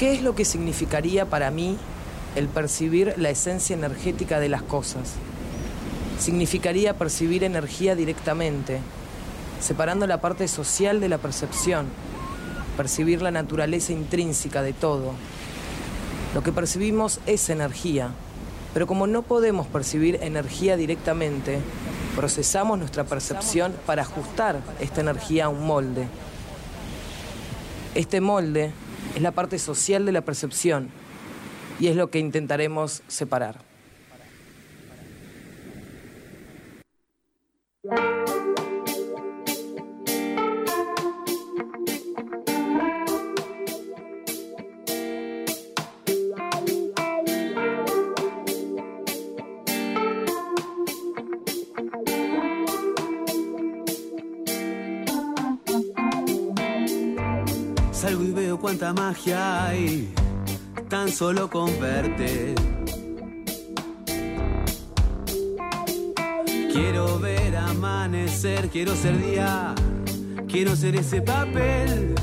¿Qué es lo que significaría para mí el percibir la esencia energética de las cosas? Significaría percibir energía directamente, separando la parte social de la percepción, percibir la naturaleza intrínseca de todo. Lo que percibimos es energía, pero como no podemos percibir energía directamente, procesamos nuestra percepción para ajustar esta energía a un molde. Este molde es la parte social de la percepción y es lo que intentaremos separar. Magia hay, tan solo con verte. Quiero ver amanecer, quiero ser día, quiero ser ese papel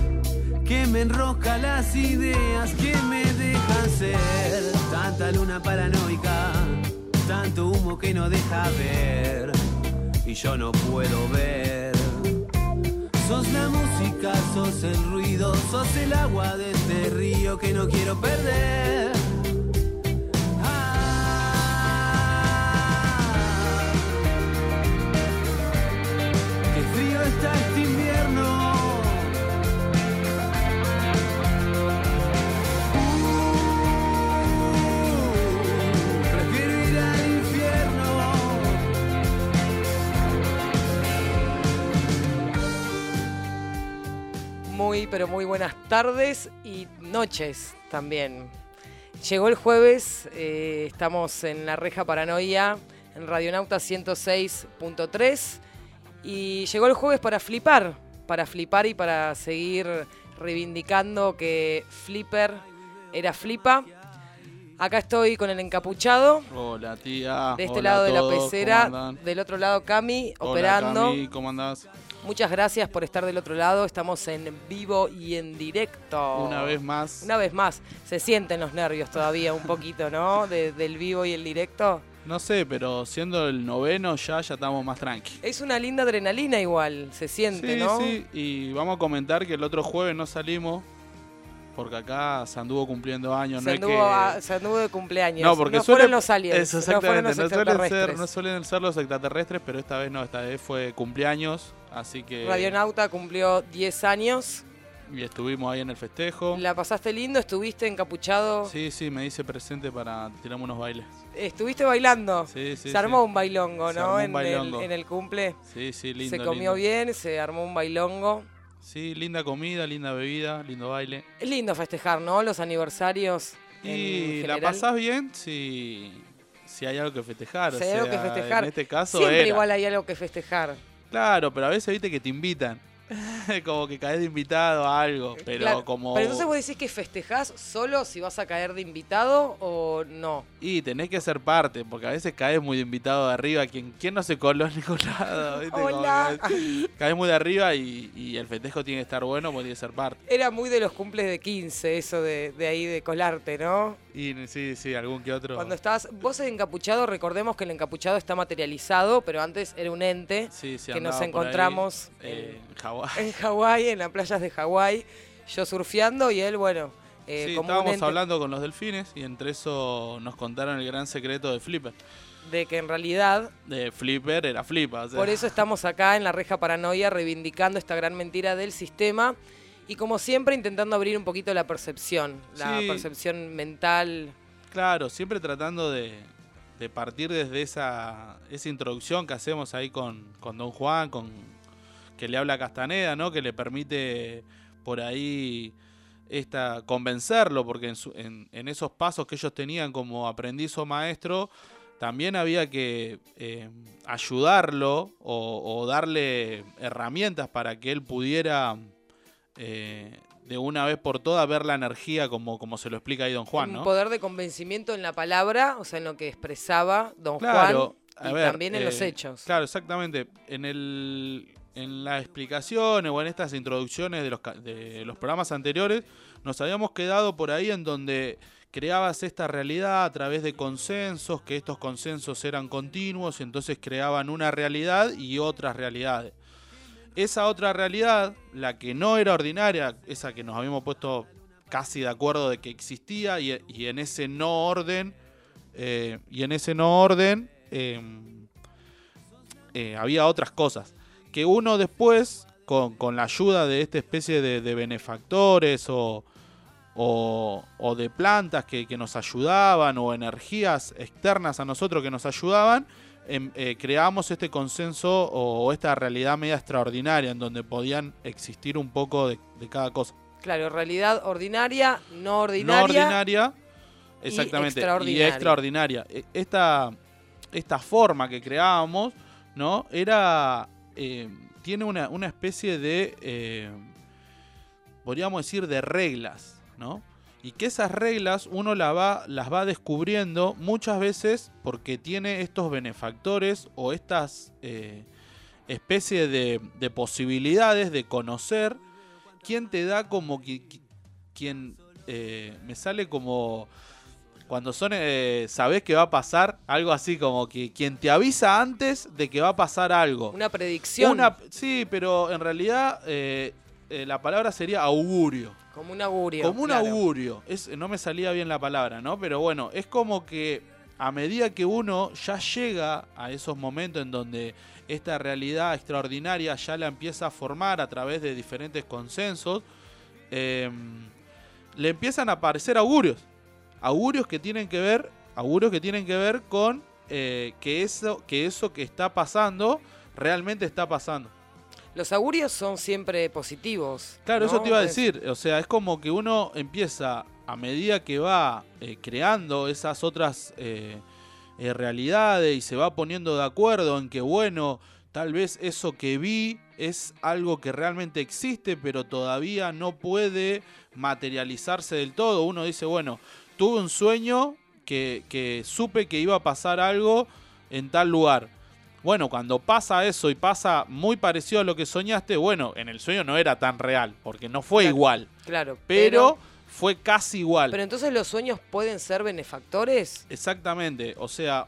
que me enrosca las ideas, que me dejan ser. Tanta luna paranoica, tanto humo que no deja ver, y yo no puedo ver. Sos la música, sos el ruido, sos el agua de este río que no quiero perder. Ah. Qué frío está Muy, pero muy buenas tardes y noches también. Llegó el jueves, eh, estamos en la reja Paranoia, en Radionauta 106.3 y llegó el jueves para flipar, para flipar y para seguir reivindicando que Flipper era flipa. Acá estoy con el encapuchado, Hola tía. de este Hola lado de la todos, pecera, del otro lado Cami, Hola, operando. Cami, ¿cómo andás? Muchas gracias por estar del otro lado. Estamos en vivo y en directo. Una vez más. Una vez más. Se sienten los nervios todavía un poquito, ¿no? De- del vivo y el directo. No sé, pero siendo el noveno ya, ya estamos más tranqui. Es una linda adrenalina igual. Se siente, Sí, ¿no? sí, y vamos a comentar que el otro jueves no salimos porque acá se anduvo cumpliendo años. Se, no anduvo, es que... a- se anduvo de cumpleaños. No, porque no suele- fueron los aliens. Eso, no fueron exactamente. los No, suelen ser, no suelen ser los extraterrestres, pero esta vez no, esta vez fue cumpleaños, así que... Radionauta cumplió 10 años. Y estuvimos ahí en el festejo. ¿La pasaste lindo? ¿Estuviste encapuchado? Sí, sí, me hice presente para tirarme unos bailes. ¿Estuviste bailando? Sí, sí, se armó sí. un bailongo, Se ¿no? un en, bailongo. El, en el cumple. Sí, sí, lindo. se comió lindo. bien, se armó un bailongo. Sí, linda comida, linda bebida, lindo baile. Es lindo festejar, ¿no? Los aniversarios. Y la pasás bien si, si hay algo que festejar. Si hay algo que festejar. En este caso Siempre era. igual hay algo que festejar. Claro, pero a veces viste que te invitan. como que caes de invitado a algo. Pero Claro, como. Pero entonces vos decís que festejás solo si vas a caer de invitado o no. Y tenés que ser parte, porque a veces caes muy de invitado de arriba. ¿Quién, quién no se coló en ningún lado? Hola. caes muy de arriba y, y el festejo tiene que estar bueno porque tiene que ser parte. Era muy de los cumples de 15, eso de, de ahí de colarte, ¿no? Y sí, sí, algún que otro. Cuando estás, vos el encapuchado, recordemos que el encapuchado está materializado, pero antes era un ente Sí, sí, que nos por ahí, encontramos eh, en Hawái. en Hawái, en las playas de Hawái, yo surfeando y él, bueno, eh, sí, estábamos hablando con los delfines y entre eso nos contaron el gran secreto de Flipper. de que en realidad De Flipper era flipa. o sea. Por eso estamos acá en la reja paranoia reivindicando esta gran mentira del sistema y como siempre intentando abrir un poquito la percepción, la Sí. percepción mental. Claro, siempre tratando de, de partir desde esa, esa introducción que hacemos ahí con, con Don Juan, con que le habla a Castaneda, ¿no? Que le permite por ahí esta convencerlo, porque en, su- en- en esos pasos que ellos tenían como aprendiz o maestro, también había que eh, ayudarlo o, o darle herramientas para que él pudiera eh, de una vez por todas ver la energía como, como se lo explica ahí Don Juan, un ¿no? poder de convencimiento en la palabra, o sea, en lo que expresaba don Claro, Juan a y ver, también en los eh, hechos. Claro, exactamente. En el, en las explicaciones o en estas introducciones de los, de los programas anteriores, nos habíamos quedado por ahí en donde creabas esta realidad a través de consensos, que estos consensos eran continuos y entonces creaban una realidad y otras realidades. Esa otra realidad, la que no era ordinaria, esa que nos habíamos puesto casi de acuerdo de que existía y, en ese no orden, eh, y en ese no orden em, eh, había otras cosas. Que uno después, con, la ayuda de esta especie de benefactores o, o, de plantas que, nos ayudaban o energías externas a nosotros que nos ayudaban, em, eh, creamos este consenso o, esta realidad media extraordinaria en donde podían existir un poco de, cada cosa. Claro, realidad ordinaria, no ordinaria. No ordinaria, exactamente, y extraordinaria. E, esta, esta forma que creábamos, ¿no? Era. Eh, tiene una, una, especie de. Eh, podríamos decir, de reglas y que esas reglas uno las va descubriendo muchas veces porque tiene estos benefactores o estas eh, especies de, posibilidades de conocer quién te da como quien eh, me sale como cuando son eh, sabes que va a pasar algo así como que quien te avisa antes de que va a pasar algo una predicción sí pero en realidad la palabra sería augurio como un augurio. Como un augurio. Es, no me salía bien la palabra, ¿no? Pero bueno, es como que a medida que uno ya llega a esos momentos en donde esta realidad extraordinaria ya la empieza a formar a través de diferentes consensos, em, le empiezan a aparecer augurios. Augurios que tienen que ver, augurios que tienen que ver con eh, que, eso, que eso que está pasando realmente está pasando. Los augurios son siempre positivos. Claro, eso te iba a decir. O sea, es como que uno empieza a medida que va eh, creando esas otras eh, eh, realidades y se va poniendo de acuerdo en que, bueno, tal vez eso que vi es algo que realmente existe, pero todavía no puede materializarse del todo. Uno dice, bueno, tuve un sueño que, que supe que iba a pasar algo en tal lugar bueno, cuando pasa eso y pasa muy parecido a lo que soñaste, bueno, en el sueño no era tan real, porque no fue igual. Claro. Pero, fue casi igual. Pero entonces los sueños pueden ser benefactores. Exactamente. O sea,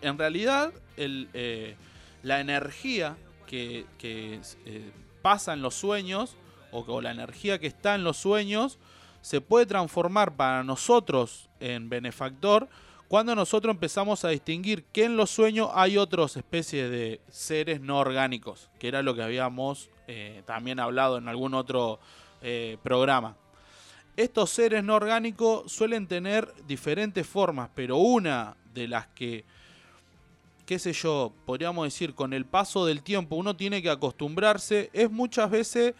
en realidad eh, la energía que, eh, pasa en los sueños, o la energía que está en los sueños, se puede transformar para nosotros en benefactor cuando nosotros empezamos a distinguir que en los sueños hay otras especies de seres no orgánicos, que era lo que habíamos eh, también hablado en algún otro eh, programa. Estos seres no orgánicos suelen tener diferentes formas, pero una de las que, qué sé yo, podríamos decir, con el paso del tiempo uno tiene que acostumbrarse, es muchas veces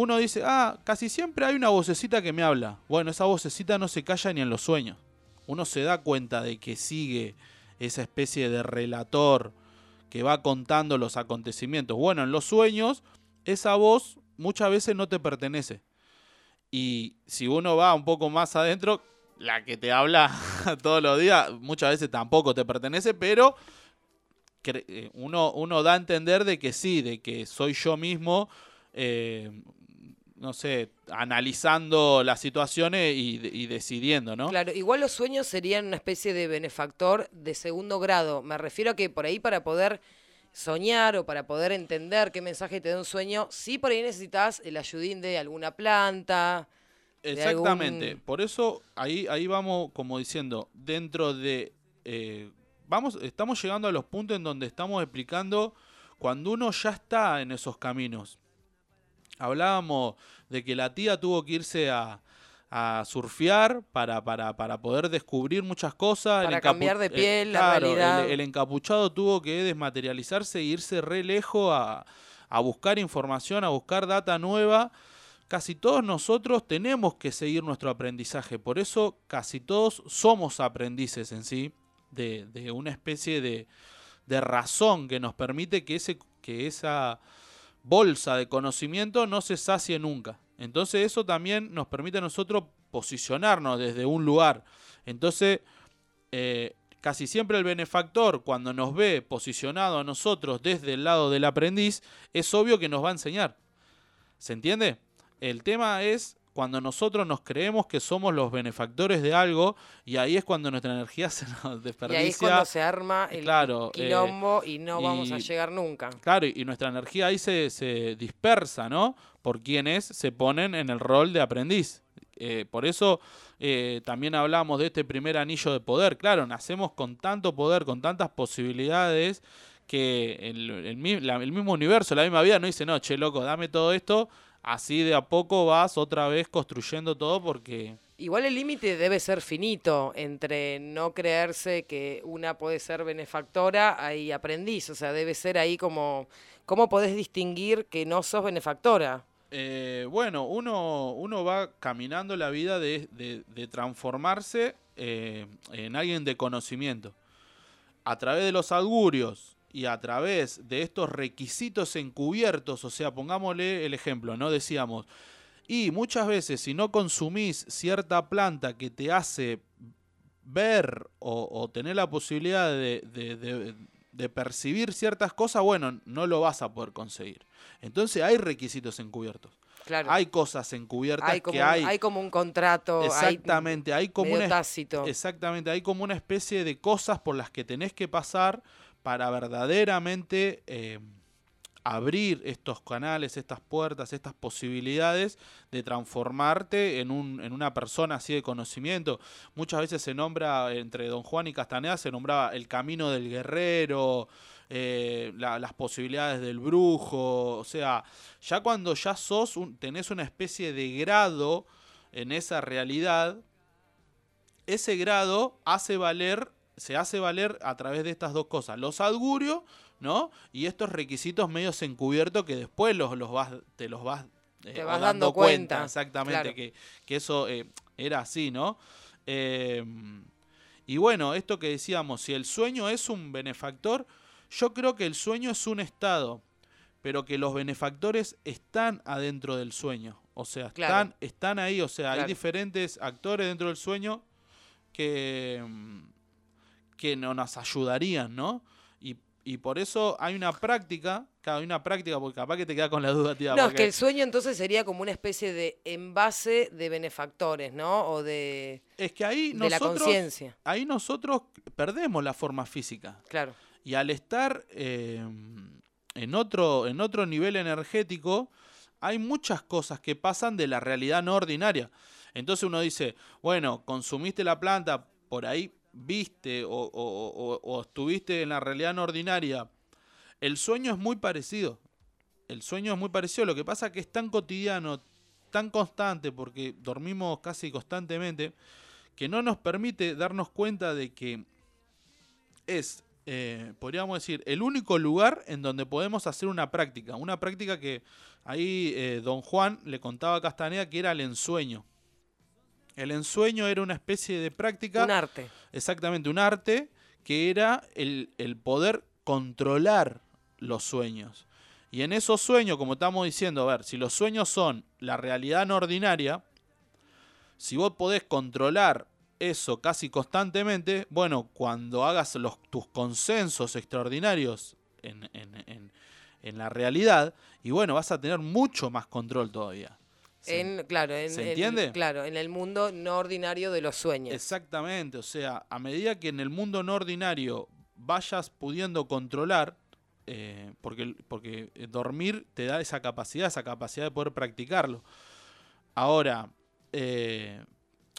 uno dice, ah, casi siempre hay una vocecita que me habla. Bueno, esa vocecita no se calla ni en los sueños uno se da cuenta de que sigue esa especie de relator que va contando los acontecimientos. Bueno, en los sueños, esa voz muchas veces no te pertenece. Y si uno va un poco más adentro, la que te habla todos los días, muchas veces tampoco te pertenece, pero eh, uno, uno da a entender de que sí, de que soy yo mismo eh, no sé, analizando las situaciones y, decidiendo, ¿no? Claro, igual los sueños serían una especie de benefactor de segundo grado. Me refiero a que por ahí para poder soñar o para poder entender qué mensaje te da un sueño, sí por ahí necesitas el ayudín de alguna planta. Exactamente, por eso ahí, ahí vamos como diciendo, dentro de... Eh, vamos, estamos llegando a los puntos en donde estamos explicando cuando uno ya está en esos caminos Hablábamos de que la tía tuvo que irse a, surfear para, para, para, poder descubrir muchas cosas. Para cambiar de eh, piel, la realidad. El, encapuchado tuvo que desmaterializarse e irse re lejos a, a buscar información, a buscar data nueva. Casi todos nosotros tenemos que seguir nuestro aprendizaje, por eso casi todos somos aprendices en sí, de, de una especie de, de razón que nos permite que, ese, que esa bolsa de conocimiento no se sacie nunca. Entonces eso también nos permite a nosotros posicionarnos desde un lugar. Entonces, eh, casi siempre el benefactor, cuando nos ve posicionado a nosotros desde el lado del aprendiz, es obvio que nos va a enseñar. ¿Se entiende? El tema es cuando nosotros nos creemos que somos los benefactores de algo y ahí es cuando nuestra energía se nos desperdicia. Y ahí es cuando se arma el Claro, eh, quilombo y no vamos a llegar nunca. Claro, y nuestra energía ahí se, se dispersa, ¿no? Por quienes se ponen en el rol de aprendiz. Eh, por eso eh, también hablamos de este primer anillo de poder. Claro, nacemos con tanto poder, con tantas posibilidades, que el, el mi- la- el mismo universo, la misma vida, no dice, no, che, loco, dame todo esto. Así de a poco vas otra vez construyendo todo porque... Igual el límite debe ser finito entre no creerse que una puede ser benefactora y aprendiz. O sea, debe ser ahí como, ¿cómo podés distinguir que no sos benefactora? Eh, bueno, uno, uno va caminando la vida de, de- de transformarse eh, en alguien de conocimiento. A través de los augurios y a través de estos requisitos encubiertos, o sea, pongámosle el ejemplo, ¿no? Decíamos, y muchas veces si no consumís cierta planta que te hace ver o, o tener la posibilidad de, de- de- de percibir ciertas cosas, bueno, no lo vas a poder conseguir. Entonces hay requisitos encubiertos. Claro. Hay cosas encubiertas hay, como que un, hay. hay como un contrato. hay exactamente, hay, como medio una tácito. Exactamente, hay como una especie de cosas por las que tenés que pasar para verdaderamente eh, abrir estos canales, estas puertas, estas posibilidades de transformarte en, un, en una persona así de conocimiento. Muchas veces se nombra, entre Don Juan y Castaneda, se nombraba el camino del guerrero, eh, la- las posibilidades del brujo, o sea, ya cuando ya sos, un- tenés una especie de grado en esa realidad, ese grado hace valer, se hace valer a través de estas dos cosas, los augurios, ¿no? Y estos requisitos medios encubiertos que después los, los vas, te los vas, eh, Te vas dando cuenta, exactamente, claro. que, que eso eh, era así, ¿no? Eh, y bueno, esto que decíamos, si el sueño es un benefactor, yo creo que el sueño es un estado, pero que los benefactores están adentro del sueño. O sea, Claro. están, están ahí, o sea, hay diferentes actores dentro del sueño que, mm, que no nos ayudarían, ¿no? Y, y por eso hay una práctica, claro, hay una práctica, porque capaz que te queda con la duda, tía. No, es que el sueño entonces sería como una especie de envase de benefactores, ¿no? O de, es que ahí de la nosotros, conciencia. ahí nosotros perdemos la forma física. Claro. Y al estar eh, en, otro, en otro nivel energético, hay muchas cosas que pasan de la realidad no ordinaria. Entonces uno dice, bueno, consumiste la planta, por ahí viste o, estuviste en la realidad no ordinaria. El sueño es muy parecido. El sueño es muy parecido. Lo que pasa es que es tan cotidiano, tan constante, porque dormimos casi constantemente, que no nos permite darnos cuenta de que es, eh, podríamos decir, el único lugar en donde podemos hacer una práctica. Una práctica que ahí eh, don Juan le contaba a Castaneda que era el ensueño. El ensueño era una especie de práctica, Un arte. exactamente un arte, que era el, el poder controlar los sueños. Y en esos sueños, como estamos diciendo, a ver, si los sueños son la realidad no ordinaria, si vos podés controlar eso casi constantemente, bueno, cuando hagas los, tus consensos extraordinarios en, en- en- en la realidad, y bueno, vas a tener mucho más control todavía. ¿Se En, claro, en, ¿Se en- entiende? claro, en el mundo no ordinario de los sueños. Exactamente, o sea, a medida que en el mundo no ordinario vayas pudiendo controlar, eh, porque, porque eh, dormir te da esa capacidad, esa capacidad de poder practicarlo. Ahora, eh,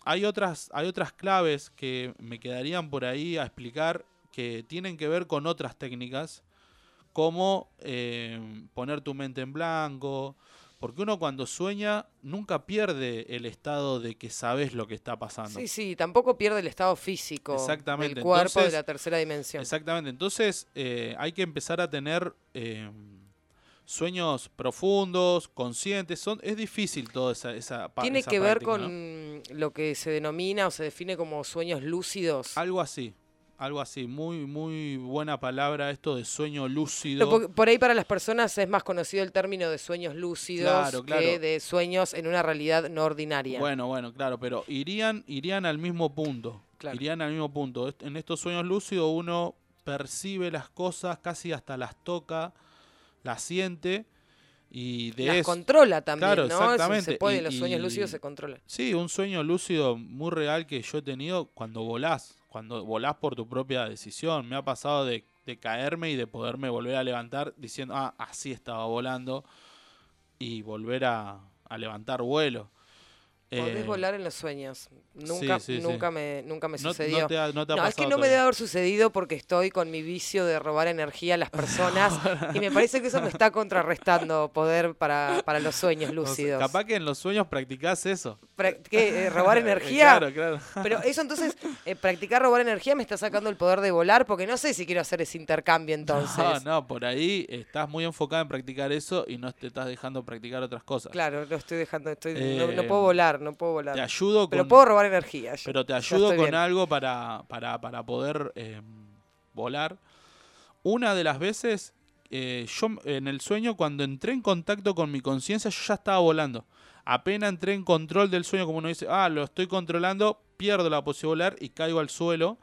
hay, otras, hay otras claves que me quedarían por ahí a explicar que tienen que ver con otras técnicas, como eh, poner tu mente en blanco, porque uno cuando sueña nunca pierde el estado de que sabes lo que está pasando. Sí, sí, tampoco pierde el estado físico Exactamente, del cuerpo entonces- de la tercera dimensión. Exactamente, entonces eh, hay que empezar a tener eh, sueños profundos, conscientes. Son, es difícil toda esa, esa pa- Tiene esa que ver con ¿no? lo que se denomina o se define como sueños lúcidos. Algo así, algo así. Muy, muy buena palabra esto de sueño lúcido. Por ahí para las personas es más conocido el término de sueños lúcidos Claro, claro. que de sueños en una realidad no ordinaria. Bueno, bueno, claro, pero irían, irían al mismo punto. Claro. Irían al mismo punto. En estos sueños lúcidos uno percibe las cosas, casi hasta las toca, las siente y de Las eso. controla también, Claro, ¿no? Eso exactamente. se puede, Y- los sueños y- lúcidos se controlan. Sí, un sueño lúcido muy real que yo he tenido cuando volás, cuando volás por tu propia decisión. Me ha pasado de, de caerme y de poderme volver a levantar diciendo, ah, así estaba volando y volver a, a levantar vuelo. Podés Eh, volar en los sueños. Nunca, sí, sí. nunca me, nunca me no, sucedió. no te ha, no te ha No, es que no me todavía. debe haber sucedido porque estoy con mi vicio de robar energía a las personas y me parece que eso me está contrarrestando poder para, para los sueños O sea, lúcidos. capaz que en los sueños practicás eso. ¿qué, eh, ¿Robar energía? Claro, claro. Pero eso entonces, eh, practicar robar energía me está sacando el poder de volar porque no sé si quiero hacer ese intercambio entonces. No, no, por ahí estás muy enfocado en practicar eso y no te estás dejando practicar otras cosas. Claro, lo estoy dejando, estoy, no, no Eh, puedo volar, no puedo volar. Te ayudo Pero con, puedo robar energía. yo. pero te ayudo con bien. algo para, para, para poder eh, volar. Una de las veces, eh, yo en el sueño, cuando entré en contacto con mi conciencia, yo ya estaba volando. Apenas entré en control del sueño, como uno dice, ah, lo estoy controlando, pierdo la posibilidad de volar y caigo al suelo.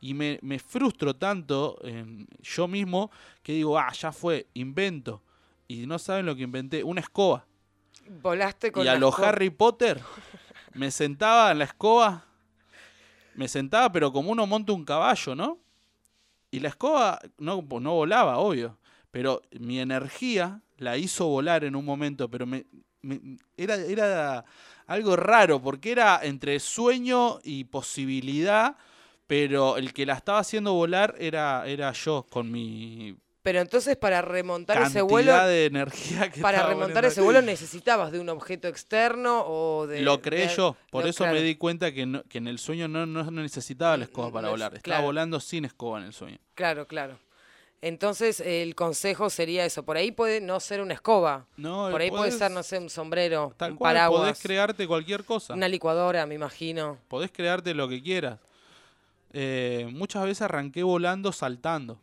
Y me, me frustro tanto en yo mismo que digo, ah, ya fue, invento. Y no saben lo que inventé, una escoba. Volaste con Y a los. Harry Potter me sentaba en la escoba, me sentaba pero como uno monta un caballo, ¿no? Y la escoba no, no volaba, obvio, pero mi energía la hizo volar en un momento, pero me, me- era, era algo raro, porque era entre sueño y posibilidad, pero el que la estaba haciendo volar era, era yo, con mi Pero entonces para remontar cantidad ese vuelo, de energía que para remontar ese vuelo necesitabas de un objeto externo o de... Lo creé de- yo, por eso claro. me di cuenta que, no- que en el sueño no, no necesitaba la escoba para volar, estaba claro. volando sin escoba en el sueño. Claro, claro. Entonces el consejo sería eso. Por ahí puede no ser una escoba. No, Por ahí puede ser, no sé, un sombrero, Tal un cual, podés crearte cualquier cosa, una licuadora, me imagino. podés crearte lo que quieras. Eh, muchas veces arranqué volando saltando,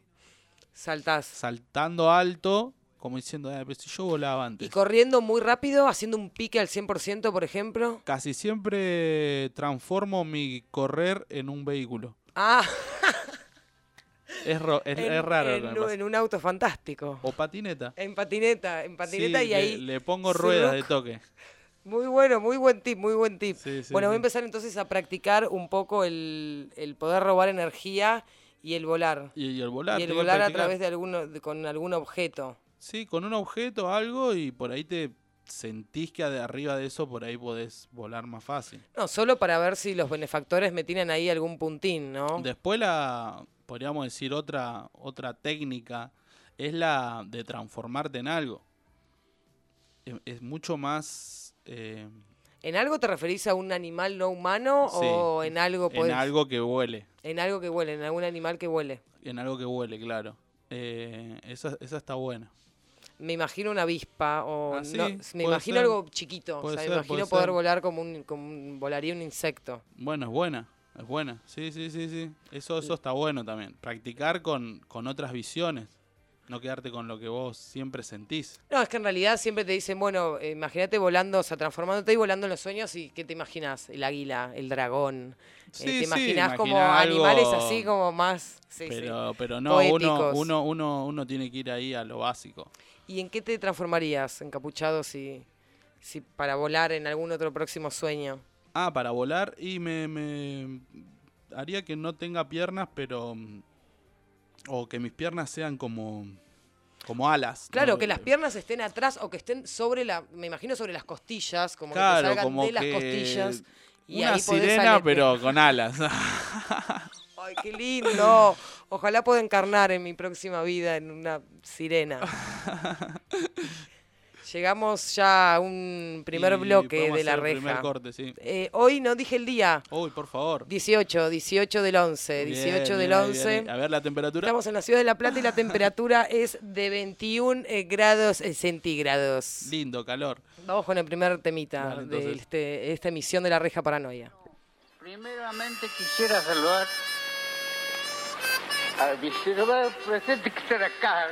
Saltás. saltando alto, como diciendo, "Ah, pero si yo volaba Y antes. corriendo muy rápido, haciendo un pique al 100%, por ejemplo. Casi siempre transformo mi correr en un vehículo. Ah, Es, ro- es, en, es raro. lo en que en un auto fantástico. O patineta. En patineta, en patineta Sí, y le- ahí... le, pongo ruedas de toque. Muy bueno, muy buen tip, muy buen tip. Sí, sí, bueno, voy a empezar entonces a practicar un poco el, el poder robar energía y el volar. Y, y el volar. y el volar a través de alguno, de- con algún objeto. Sí, con un objeto algo y por ahí te sentís que de arriba de eso por ahí podés volar más fácil. No, solo para ver si los benefactores me tienen ahí algún puntín, ¿no? Después la, podríamos decir, otra, otra técnica es la de transformarte en algo. Es, es mucho más eh, ¿En algo te referís a un animal no humano Sí, o en algo en podés- algo que vuele. en algo que huele, en algún animal que huele? En algo que vuele, claro. Eh, esa, esa está buena. Me imagino una avispa o Ah, no, me imagino ser. algo chiquito, o sea, ser, me imagino poder ser. volar como un, como un- volaría un insecto. Bueno, es buena. Es buena. Sí, sí, sí, sí. Eso, eso está bueno también. Practicar con, con otras visiones. No quedarte con lo que vos siempre sentís. No, es que en realidad siempre te dicen, bueno, eh, imagínate volando, o sea, transformándote y volando en los sueños y ¿qué te imaginas? El águila, el dragón. Eh, Sí, te sí, imaginas como algo- animales así como más... sí, sí. pero, pero no, uno, uno, uno, uno tiene que ir ahí a lo básico. ¿Y en qué te transformarías, encapuchado, si, si para volar en algún otro próximo sueño? Ah, para volar y me, me haría que no tenga piernas, pero mm, o que mis piernas sean como como alas. Claro, ¿no? que las piernas estén atrás o que estén sobre la, me imagino sobre las costillas, como que Claro, te salgan como de las que costillas. Y Una ahí sirena, pero con alas. Ay, qué lindo. Ojalá pueda encarnar en mi próxima vida en una sirena. Llegamos ya a un primer Y bloque de la el primer reja. corte, sí. Eh, hoy no dije el día. Uy, por favor. 18, 18 del 11, 18 Bien, del bien, ahí, 11. bien, ahí. A ver la temperatura. Estamos en la ciudad de La Plata y la temperatura es de 21 eh, grados eh, centígrados. Lindo, calor. Vamos con el primer temita de este, esta emisión de la reja paranoia. Primeramente quisiera saludar al vicerobar presente que está acá.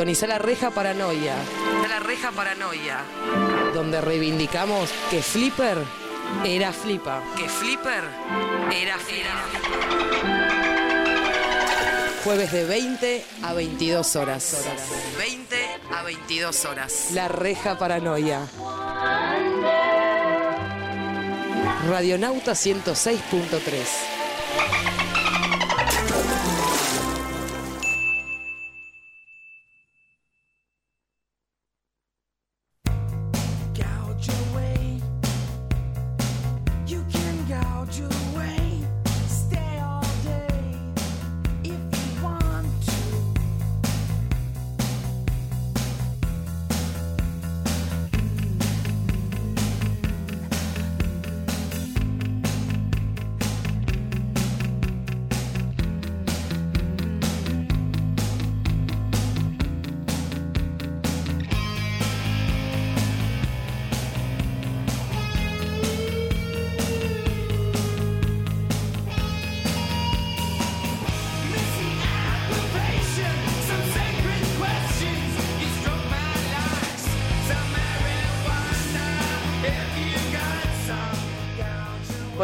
Sintoniza la reja paranoia. La reja paranoia. Donde reivindicamos que Flipper era flipa. Que Flipper era flipa. Jueves de 20 a 22 horas. 20 a 22 horas. La reja paranoia. Radionauta 106.3.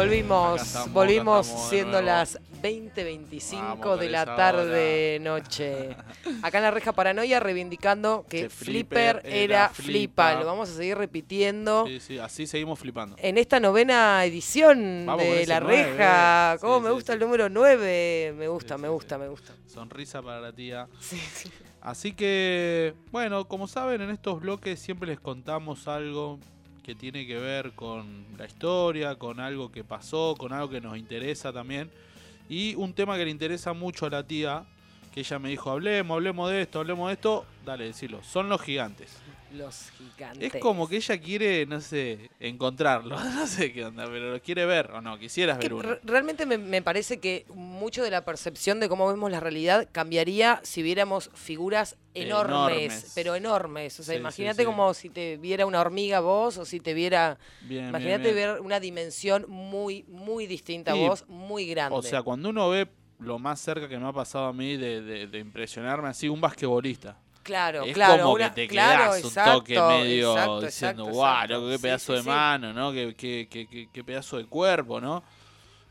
Volvimos, estamos, volvimos siendo las 20.25 Vamos, de la tarde noche. Acá en la reja paranoia reivindicando que, Que Flipper, Flipper era flipa. Lo vamos a seguir repitiendo. Sí, sí, así seguimos flipando. En esta novena edición Vamos de La. Reja, Sí, cómo sí, me gusta sí. el número 9, me gusta, me gusta, me gusta. Sonrisa para la tía. Sí, sí. Así que, bueno, como saben, en estos bloques siempre les contamos algo que tiene que ver con la historia, con algo que pasó, con algo que nos interesa también. Y un tema que le interesa mucho a la tía, que ella me dijo, hablemos, hablemos de esto, hablemos de esto. Dale, decilo, son los gigantes. Los gigantes. Es como que ella quiere, no sé, encontrarlo. No sé qué onda, pero lo quiere ver o no, quisieras Que ver uno. re- realmente me, me parece que mucho de la percepción de cómo vemos la realidad cambiaría si viéramos figuras enormes, Enormes. pero enormes. O sea, Sí, imagínate sí. como si te viera una hormiga vos o si te viera... Imagínate ver una dimensión muy, muy distinta a vos, muy grande. O sea, cuando uno ve lo más cerca que me ha pasado a mí de, de- de impresionarme así, un basquetbolista. Claro, es claro. como una- que te claro, quedás un exacto, toque medio exacto, diciendo, guau, exacto". loco, qué pedazo sí, de sí. mano, ¿no? Qué, qué- qué- qué- qué pedazo de cuerpo, ¿no?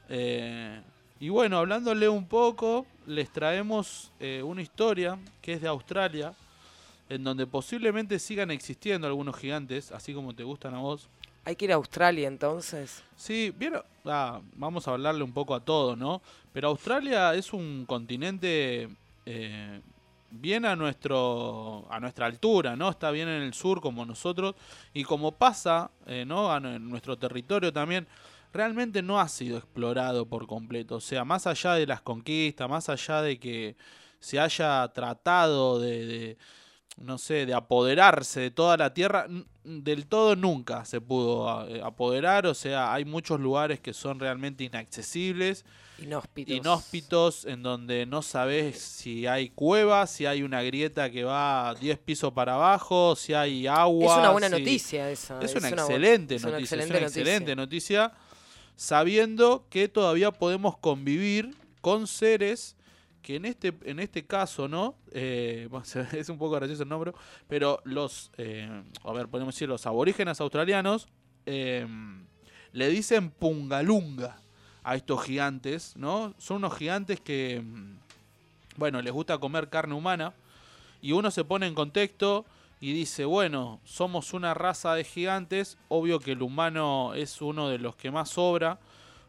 Eh, y bueno, hablándole un poco, les traemos eh, una historia que es de Australia, en donde posiblemente sigan existiendo algunos gigantes, así como te gustan a vos. Hay que ir a Australia entonces. Sí, vieron, ah, vamos a hablarle un poco a todo, ¿no? Pero Australia es un continente eh, bien a nuestro a nuestra altura, ¿no? Está bien en el sur como nosotros y como pasa, eh, ¿no? A nuestro territorio también realmente no ha sido explorado por completo, o sea, más allá de las conquistas, más allá de que se haya tratado de, de, no sé, de apoderarse de toda la tierra, del todo nunca se pudo eh, apoderar, o sea, hay muchos lugares que son realmente inaccesibles, Inhóspitos. inhóspitos, en donde no sabes si hay cuevas, si hay una grieta que va 10 pisos para abajo, si hay agua. Es una buena si- noticia esa. Es una bu- excelente es una noticia, es una excelente noticia, sabiendo que todavía podemos convivir con seres que en este, en este caso, ¿no? Eh, es un poco gracioso el nombre, pero los, eh, a ver, podemos decir, los aborígenes australianos eh, le dicen pungalunga a estos gigantes, ¿no? Son unos gigantes que, mm, bueno, les gusta comer carne humana y uno se pone en contexto y dice, bueno, somos una raza de gigantes, obvio que el humano es uno de los que más sobra,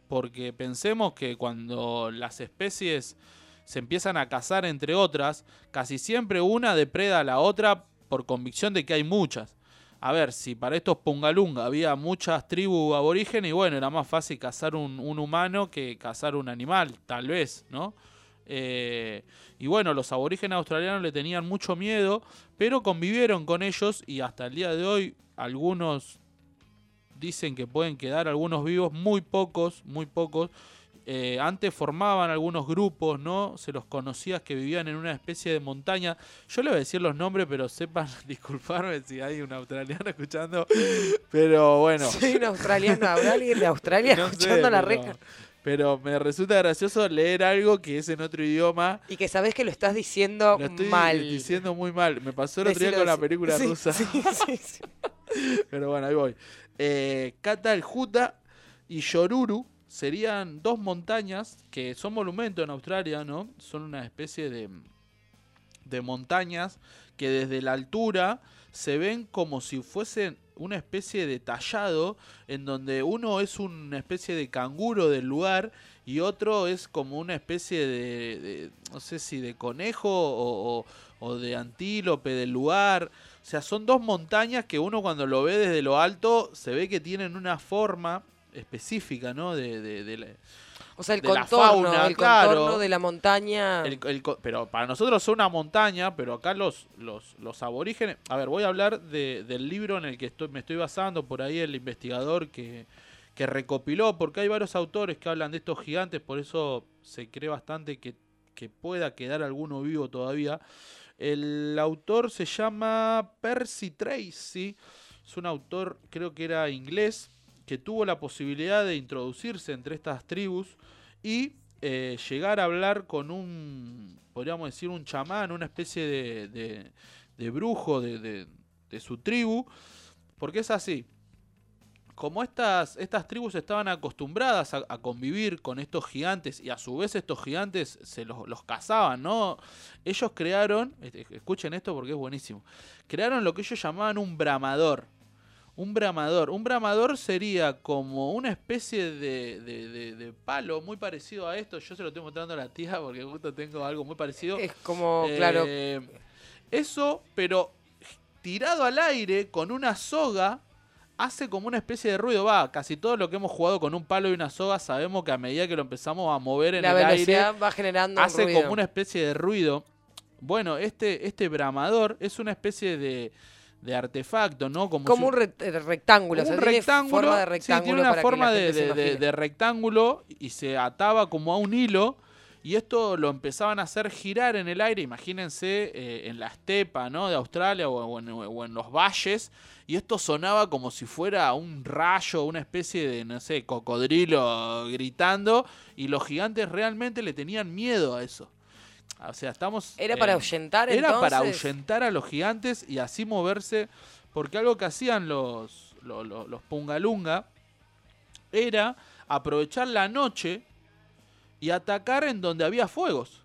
porque pensemos que cuando las especies se empiezan a cazar entre otras, casi siempre una depreda a la otra por convicción de que hay muchas. A ver, si para estos Pungalunga había muchas tribus aborígenes, y bueno, era más fácil cazar un, humano que cazar un animal, tal vez, ¿no? Eh, y bueno, los aborígenes australianos le tenían mucho miedo, pero convivieron con ellos y hasta el día de hoy algunos dicen que pueden quedar algunos vivos, muy pocos, muy pocos. Eh, antes formaban algunos grupos, ¿no? Se los conocía que vivían en una especie de montaña. Yo le voy a decir los nombres, pero sepan disculparme si hay un australiano escuchando. Pero bueno, Soy un australiano, ¿habrá alguien de Australia no sé, escuchando la pero- reja? Pero me resulta gracioso leer algo que es en otro idioma. Y que sabés que lo estás diciendo Lo estoy mal. diciendo muy mal. Me pasó el otro día con la película sí, rusa. sí, sí, sí. Pero bueno, ahí voy. Eh, y Yoruru serían dos montañas que son monumentos en Australia, ¿no? Son una especie de, de montañas que desde la altura se ven como si fuesen una especie de tallado en donde uno es una especie de canguro del lugar y otro es como una especie de, de- no sé si de conejo o, o- o de antílope del lugar. O sea, son dos montañas que uno cuando lo ve desde lo alto se ve que tienen una forma específica, ¿no? De, de- de la- O sea, el de la contorno, fauna, el claro. contorno de la montaña. el- el co- pero para nosotros son una montaña, pero acá los, los, los aborígenes... A ver, voy a hablar de- del libro en el que estoy, me estoy basando, por ahí el investigador que, que recopiló, porque hay varios autores que hablan de estos gigantes, por eso se cree bastante que, que pueda quedar alguno vivo todavía. El autor se llama Percy Tracy, es un autor, creo que era inglés, que tuvo la posibilidad de introducirse entre estas tribus y eh, llegar a hablar con un, podríamos decir, un chamán, una especie de, de- de brujo de, de- su tribu, porque es así. Como estas, estas tribus estaban acostumbradas a, a convivir con estos gigantes y a su vez estos gigantes se los, los cazaban, ¿no? Ellos crearon, este, escuchen esto porque es buenísimo, crearon lo que ellos llamaban un bramador. Un bramador. Un bramador sería como una especie de, de- de- de palo muy parecido a esto. Yo se lo estoy mostrando a la tía porque justo tengo algo muy parecido. Es como, claro, Eh, Eso, pero tirado al aire con una soga, hace como una especie de ruido. Va, casi todo lo que hemos jugado con un palo y una soga sabemos que a medida que lo empezamos a mover en la el aire, velocidad va generando un hace ruido. como una especie de ruido. Bueno, este, este bramador es una especie de, de artefacto, ¿no? Como, como si- un re- eh, rectángulo, o sea, un tiene rectángulo, forma de sí, rectángulo tiene una para forma de, de- rectángulo y se ataba como a un hilo y esto lo empezaban a hacer girar en el aire, imagínense eh, en la estepa ¿no? de Australia o, o en, o en los valles y esto sonaba como si fuera un rayo, una especie de, no sé, cocodrilo gritando y los gigantes realmente le tenían miedo a eso. O sea, estamos... Era para eh, ahuyentar era para ahuyentar a los gigantes y así moverse, porque algo que hacían los, los, los- los pungalunga era aprovechar la noche y atacar en donde había fuegos.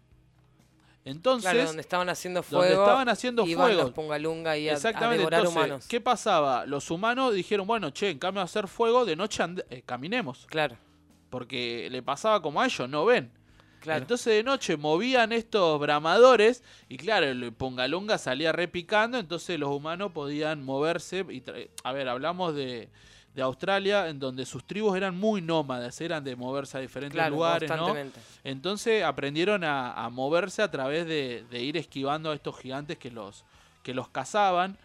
Entonces, Claro, donde estaban haciendo fuego. donde estaban haciendo iban fuegos. los pungalunga y a Exactamente, devorar entonces, humanos. ¿qué pasaba? Los humanos dijeron, bueno, che, en cambio de hacer fuego, de noche eh, caminemos. Claro, Porque le pasaba como a ellos, no ven. Claro. Entonces de noche movían estos bramadores y claro, el Pungalunga salía repicando, entonces los humanos podían moverse. Y a ver, hablamos de, de Australia, en donde sus tribus eran muy nómadas, eran de moverse a diferentes claro, lugares, ¿no? Entonces aprendieron a, a moverse a través de, de ir esquivando a estos gigantes que los, que los cazaban.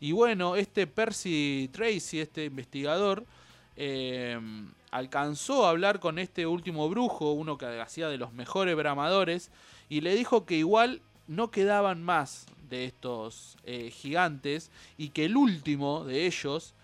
Y bueno, este Percy Tracy, este investigador, eh, alcanzó a hablar con este último brujo, uno que hacía de los mejores bramadores, y le dijo que igual no quedaban más de estos eh, gigantes y que el último de ellos,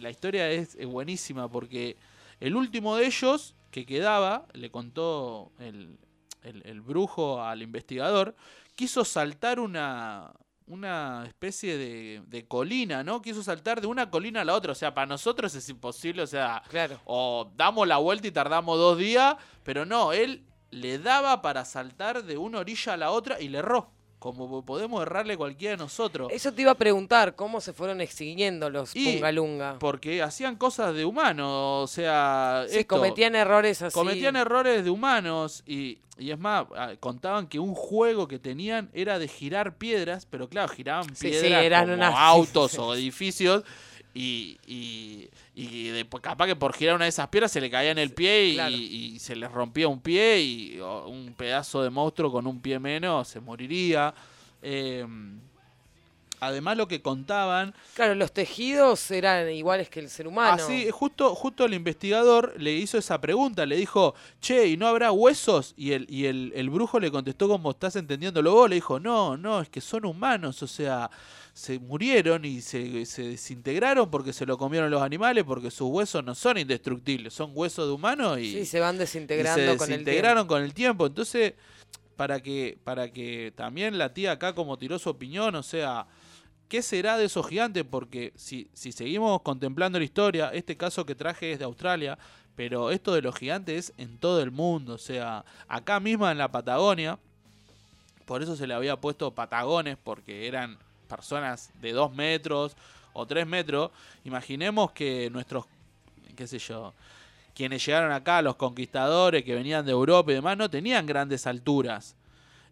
la historia es buenísima porque el último de ellos que quedaba, le contó el- el brujo al investigador, quiso saltar una, una especie de, de colina, ¿no? Quiso saltar de una colina a la otra. O sea, para nosotros es imposible, o sea, Claro. o damos la vuelta y tardamos dos días, pero no, él le daba para saltar de una orilla a la otra y le erró. Como podemos errarle cualquiera de nosotros. Eso te iba a preguntar, ¿cómo se fueron extinguiendo los Y pungalunga? Porque hacían cosas de humanos, o sea... Sí, esto, cometían errores así. Cometían errores de humanos y, y es más, ah, contaban que un juego que tenían era de girar piedras, pero claro, giraban Sí, sí, piedras eran como unas- autos o edificios y, y, y después capaz que por girar una de esas piedras se le caía en el pie y, claro. y se les rompía un pie y un pedazo de monstruo con un pie menos se moriría. Eh, además lo que contaban Claro, los tejidos eran iguales que el ser humano. Así, justo, justo el investigador le hizo esa pregunta, le dijo, che, ¿y no habrá huesos? Y el, y el, el brujo le contestó como estás entendiéndolo vos, le dijo, no, no, es que son humanos, o sea, se murieron y se, se desintegraron porque se lo comieron los animales, porque sus huesos no son indestructibles, son huesos de humanos y, Sí, se van y desintegrando se con el con el tiempo. Entonces, para que, para que también la tía acá como tiró su opinión, o sea, ¿qué será de esos gigantes? Porque si, si seguimos contemplando la historia, este caso que traje es de Australia, pero esto de los gigantes es en todo el mundo, o sea, acá misma en la Patagonia, por eso se le había puesto patagones, porque eran personas de dos metros o tres metros. Imaginemos que nuestros, qué sé yo, quienes llegaron acá, los conquistadores que venían de Europa y demás, no tenían grandes alturas.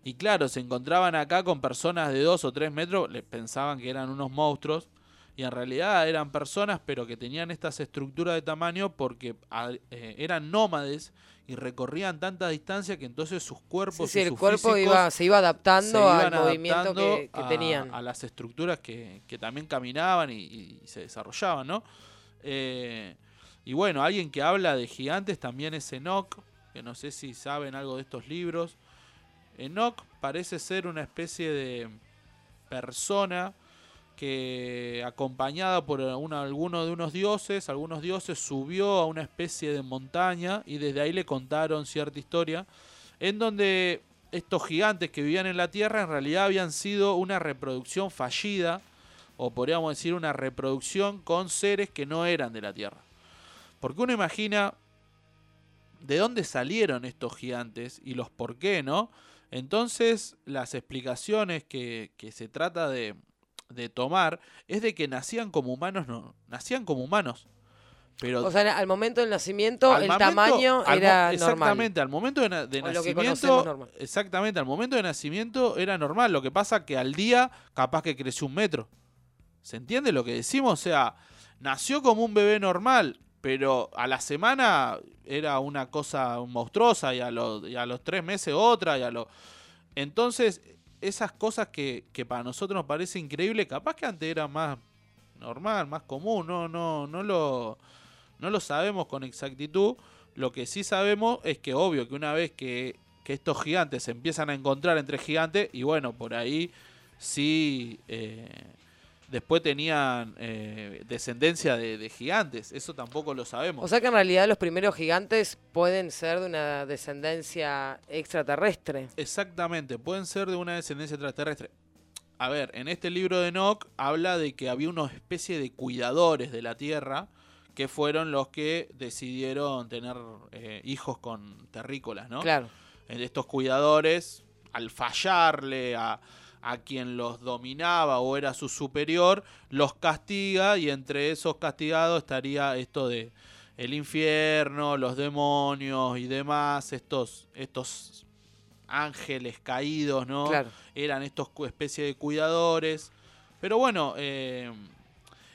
Y claro, se encontraban acá con personas de dos o tres metros, les pensaban que eran unos monstruos, y en realidad eran personas, pero que tenían estas estructuras de tamaño porque eh, eran nómades y recorrían tanta distancia que entonces sus Sí, cuerpos sí, y el sus cuerpo físicos iba, se iba se adaptando al movimiento que, que a- tenían. A las estructuras que, que también caminaban y, y se desarrollaban, ¿no? Eh, y bueno, alguien que habla de gigantes también es Enoch, que no sé si saben algo de estos libros. Enoch parece ser una especie de persona que acompañada por alguno de unos dioses, algunos dioses subió a una especie de montaña y desde ahí le contaron cierta historia en donde estos gigantes que vivían en la Tierra en realidad habían sido una reproducción fallida o podríamos decir una reproducción con seres que no eran de la Tierra. Porque uno imagina de dónde salieron estos gigantes y los por qué, ¿no? Entonces, las explicaciones que, que se trata de, de tomar es de que nacían como humanos, no, nacían como humanos. Pero O sea, al momento del nacimiento, el momento- tamaño era normal. Exactamente, al momento de, na- de O lo que nacimiento. normal. Exactamente, al momento de nacimiento era normal. Lo que pasa que al día, capaz que creció un metro. ¿Se entiende lo que decimos? O sea, nació como un bebé normal, pero a la semana era una cosa monstruosa y a, los- y a los tres meses otra. Y a lo... Entonces, esas cosas que, que para nosotros nos parece increíble, capaz que antes era más normal, más común, no, no, no lo, no lo sabemos con exactitud. Lo que sí sabemos es que obvio que una vez que, que estos gigantes se empiezan a encontrar entre gigantes, y bueno, por ahí sí eh, después tenían eh, descendencia de, de gigantes, eso tampoco lo sabemos. O sea que en realidad los primeros gigantes pueden ser de una descendencia extraterrestre. Exactamente, pueden ser de una descendencia extraterrestre. A ver, en este libro de Enoch habla de que había una especie de cuidadores de la Tierra que fueron los que decidieron tener eh, hijos con terrícolas, ¿no? Claro. Estos cuidadores, al fallarle a, a quien los dominaba o era su superior, los castiga y entre esos castigados estaría esto de el infierno, los demonios y demás, estos, estos ángeles caídos, ¿no? Claro. Eran estos especie de cuidadores. Pero bueno, eh,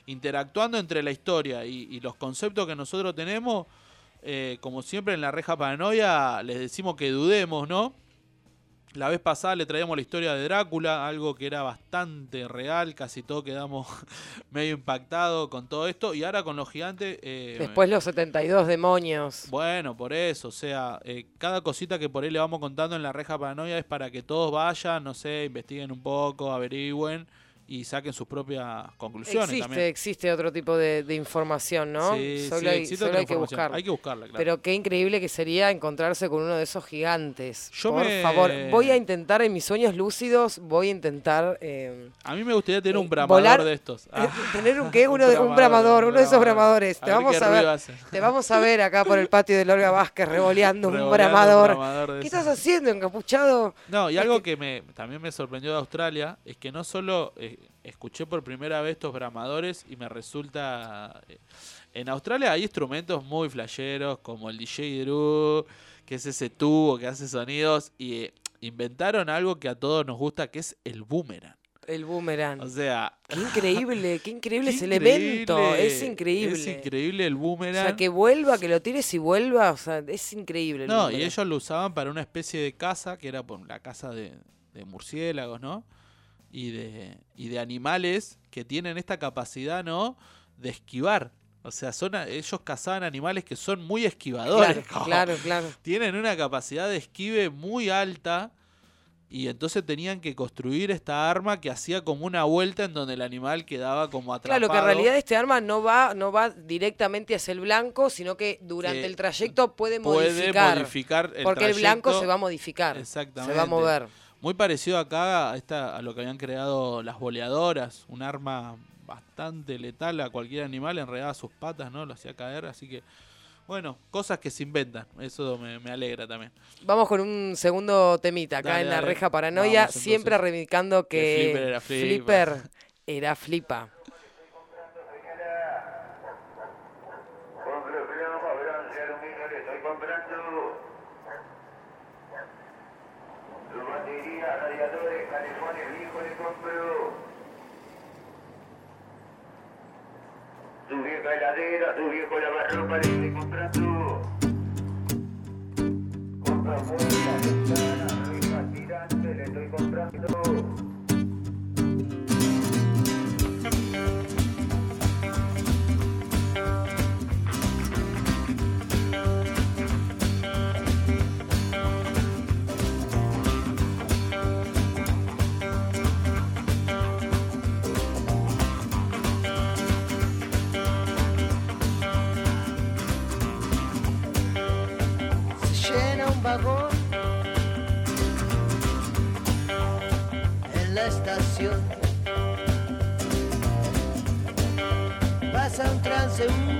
interactuando entre la historia y, y los conceptos que nosotros tenemos, eh, como siempre en la reja paranoia, les decimos que dudemos, ¿no? La vez pasada le traíamos la historia de Drácula, algo que era bastante real, casi todos quedamos medio impactados con todo esto, y ahora con los gigantes... eh, Después los 72 demonios. bueno, por eso, o sea, eh, cada cosita que por ahí le vamos contando en la reja paranoia es para que todos vayan, no sé, investiguen un poco, averigüen y saquen sus propias conclusiones Existe, también. existe otro tipo de, de información, ¿no? Sí, solo sí, hay, solo hay que buscarla. Hay que buscarla, claro. Pero qué increíble que sería encontrarse con uno de esos gigantes. Yo Por me- favor, voy a intentar en mis sueños lúcidos, voy a intentar eh, A mí me gustaría tener eh, un bramador volar- de estos. Ah, tener un qué, uno de, un bramador, uno de esos bramadores. Te vamos a ver, te vamos a ver acá por el patio de Lorga Vázquez revoleando un Revoleando un bramador. bramador ¿Qué estás haciendo, encapuchado? No, y algo que- que me, también me sorprendió de Australia es que no solo eh, escuché por primera vez estos bramadores y me resulta... eh, en Australia hay instrumentos muy flasheros como el DJ Drew, que es ese tubo que hace sonidos, y eh, inventaron algo que a todos nos gusta, que es el boomerang. El boomerang. O sea... Qué increíble, qué increíble qué ese elemento. increíble, Es increíble. Es increíble el O boomerang. sea, que vuelva, que lo tires y vuelva, o sea, es increíble. el No, y ellos lo usaban para una especie de casa, que era por la casa de, de murciélagos, ¿no? Y de, y de animales que tienen esta capacidad, ¿no? De esquivar. O sea, son a- ellos cazaban animales que son muy esquivadores. Claro, claro, claro. Tienen una capacidad de esquive muy alta y entonces tenían que construir esta arma que hacía como una vuelta en donde el animal quedaba como atrapado. Claro, que en realidad este arma no va, no va directamente hacia el blanco, sino que durante el trayecto puede, puede modificar. modificar el porque el blanco se va a modificar. Exactamente. Se va a mover. Muy parecido acá a, esta, a lo que habían creado las boleadoras, un arma bastante letal a cualquier animal, enredaba sus patas, ¿no? Lo hacía caer, así que, bueno, cosas que se inventan, eso me, me alegra también. Vamos con un segundo temita acá Dale, en la dale. reja paranoia, Vamos, siempre reivindicando que, Que Flipper era flipa. Flipper era flipa. Compro plomo, bronce, aluminio, le estoy comprando. Su batería, radiadores, calefones viejos le compro. Su vieja heladera, su viejo lavarropa le estoy comprando. Compro puertas, ventanas, rejas tirantes, le estoy comprando. Pasa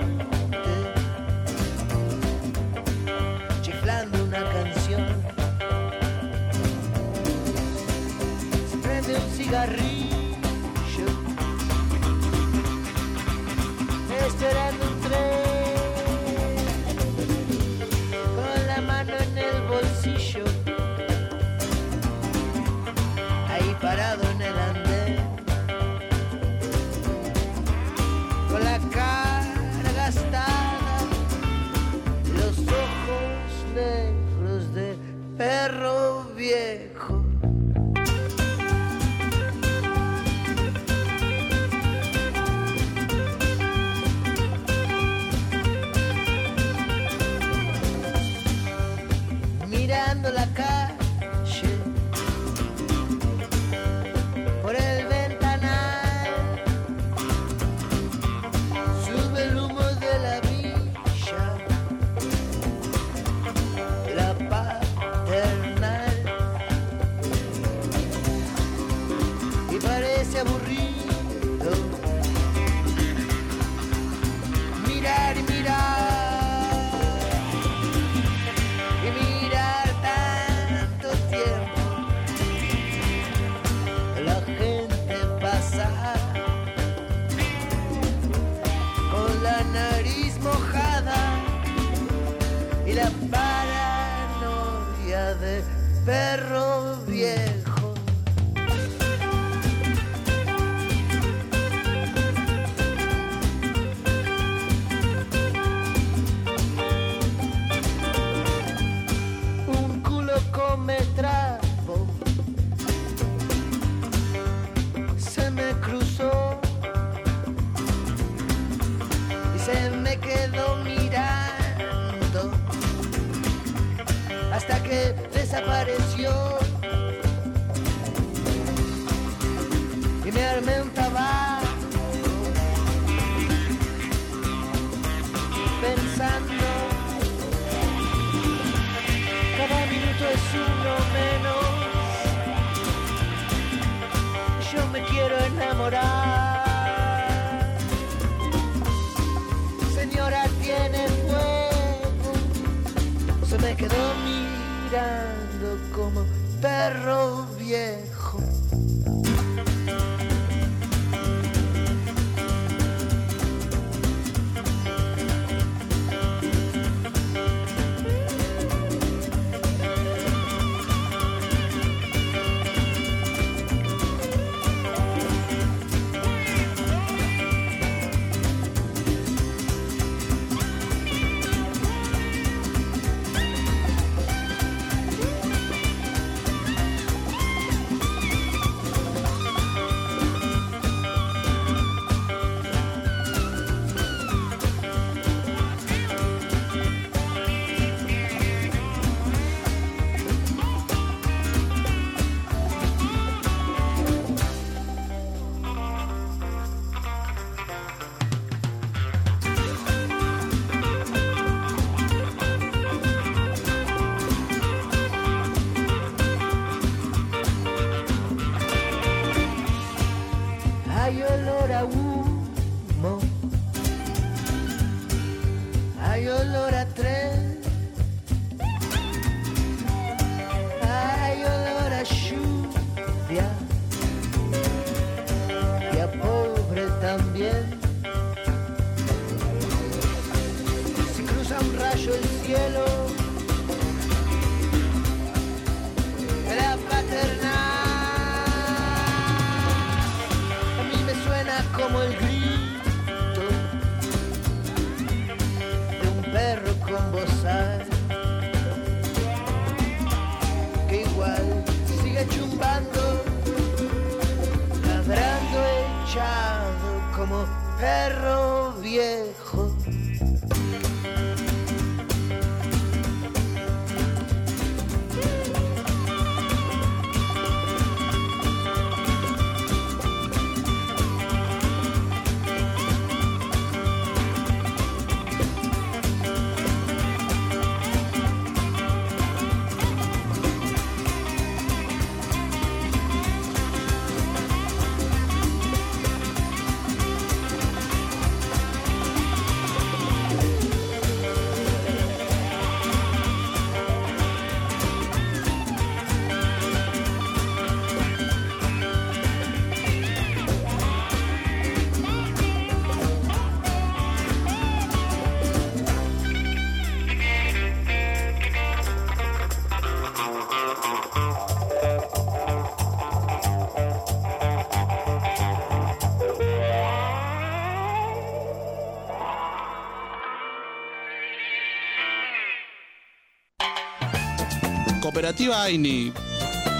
Cooperativa Aini.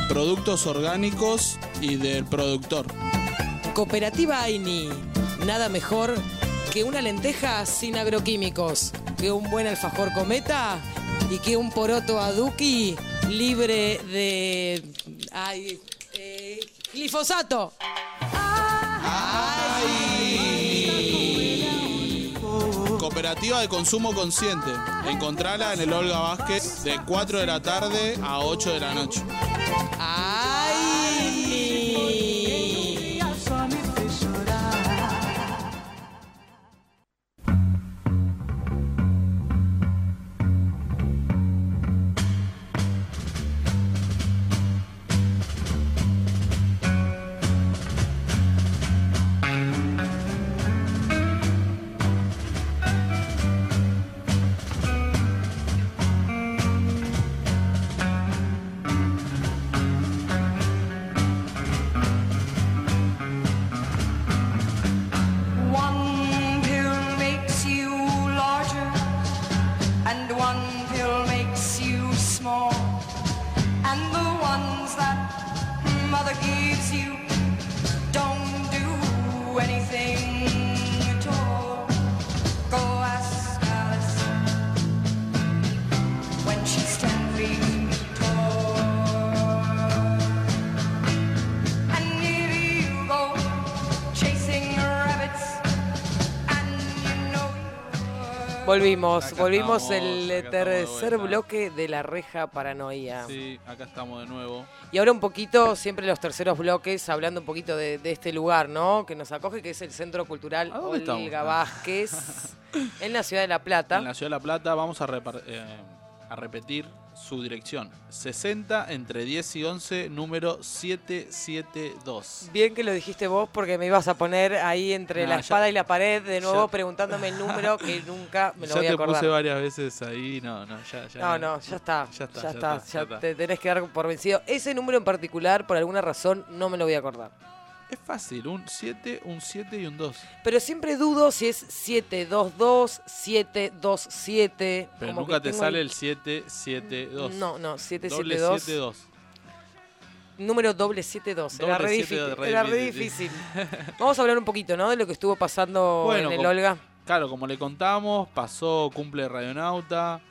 Productos orgánicos y del productor. Cooperativa Aini. Nada mejor que una lenteja sin agroquímicos, que un buen alfajor cometa y que un poroto aduki libre de. Ay, eh, glifosato. Cooperativa de consumo consciente. Encontrala en el Olga Vázquez de 4 de la tarde a 8 de la noche. Volvimos, Acá volvimos estamos, el de tercer bloque de la reja paranoia. Sí, acá estamos de nuevo. Y ahora un poquito, siempre los terceros bloques, hablando un poquito de, de este lugar, ¿no? Que nos acoge, que es el Centro Cultural ¿A dónde estamos? Olga Vázquez, en la ciudad de La Plata. En la Ciudad de La Plata vamos a, repar- eh, a repetir su dirección. 60 entre 10 y 11, número 772. Bien que lo dijiste vos porque me ibas a poner ahí entre la ya- espada y la pared de nuevo ya- preguntándome el número que nunca me lo ya voy a te acordar. puse varias veces ahí, no, no, ya, ya. No, no, ya está. Ya está, ya ya está. está, ya ya te tenés que dar por vencido. Ese número en particular, por alguna razón, no me lo voy a acordar. Es fácil, un 7, un 7 y un 2. Pero siempre dudo si es 722, 727. Pero como nunca te sale el- el 772. No, no, Doble 772. 72. Número doble 72. Era re difícil. Era re difícil. Vamos a hablar un poquito, ¿no? De lo que estuvo pasando Bueno, en el Olga. Claro, como le contamos, pasó cumple de Radionauta.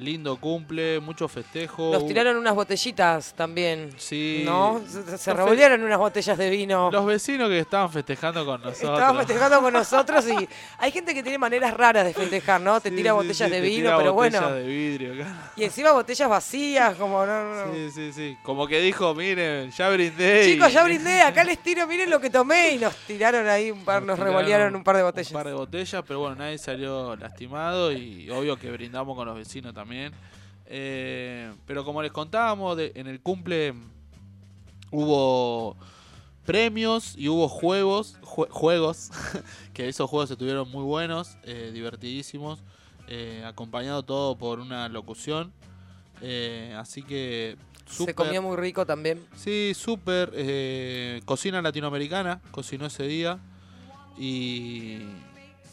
Lindo cumple, mucho festejo. Nos tiraron unas botellitas también. Sí. ¿No? Se, se revolvieron unas botellas de vino. Los vecinos que estaban festejando con nosotros. Estaban festejando con nosotros y hay gente que tiene maneras raras de festejar, ¿no? Te Sí, tira sí, botellas sí, de te vino, tira pero botellas bueno. de vidrio, claro. Y encima botellas vacías, como no, no, no. Sí, sí, sí. Como que dijo, miren, ya brindé. y- Chicos, ya brindé, acá les tiro, miren lo que tomé y nos tiraron ahí un par, nos tiraron revolearon un par de botellas. Un par de botellas, pero bueno, nadie salió lastimado y obvio que brindamos con los vecinos también. Eh, pero como les contábamos, de- en el cumple hubo premios y hubo juegos, jue- juegos, que esos juegos estuvieron muy buenos, eh, divertidísimos. eh, acompañado todo por una locución. Así que Se comió muy rico también. Sí, súper. cocina latinoamericana, cocinó ese día. Y,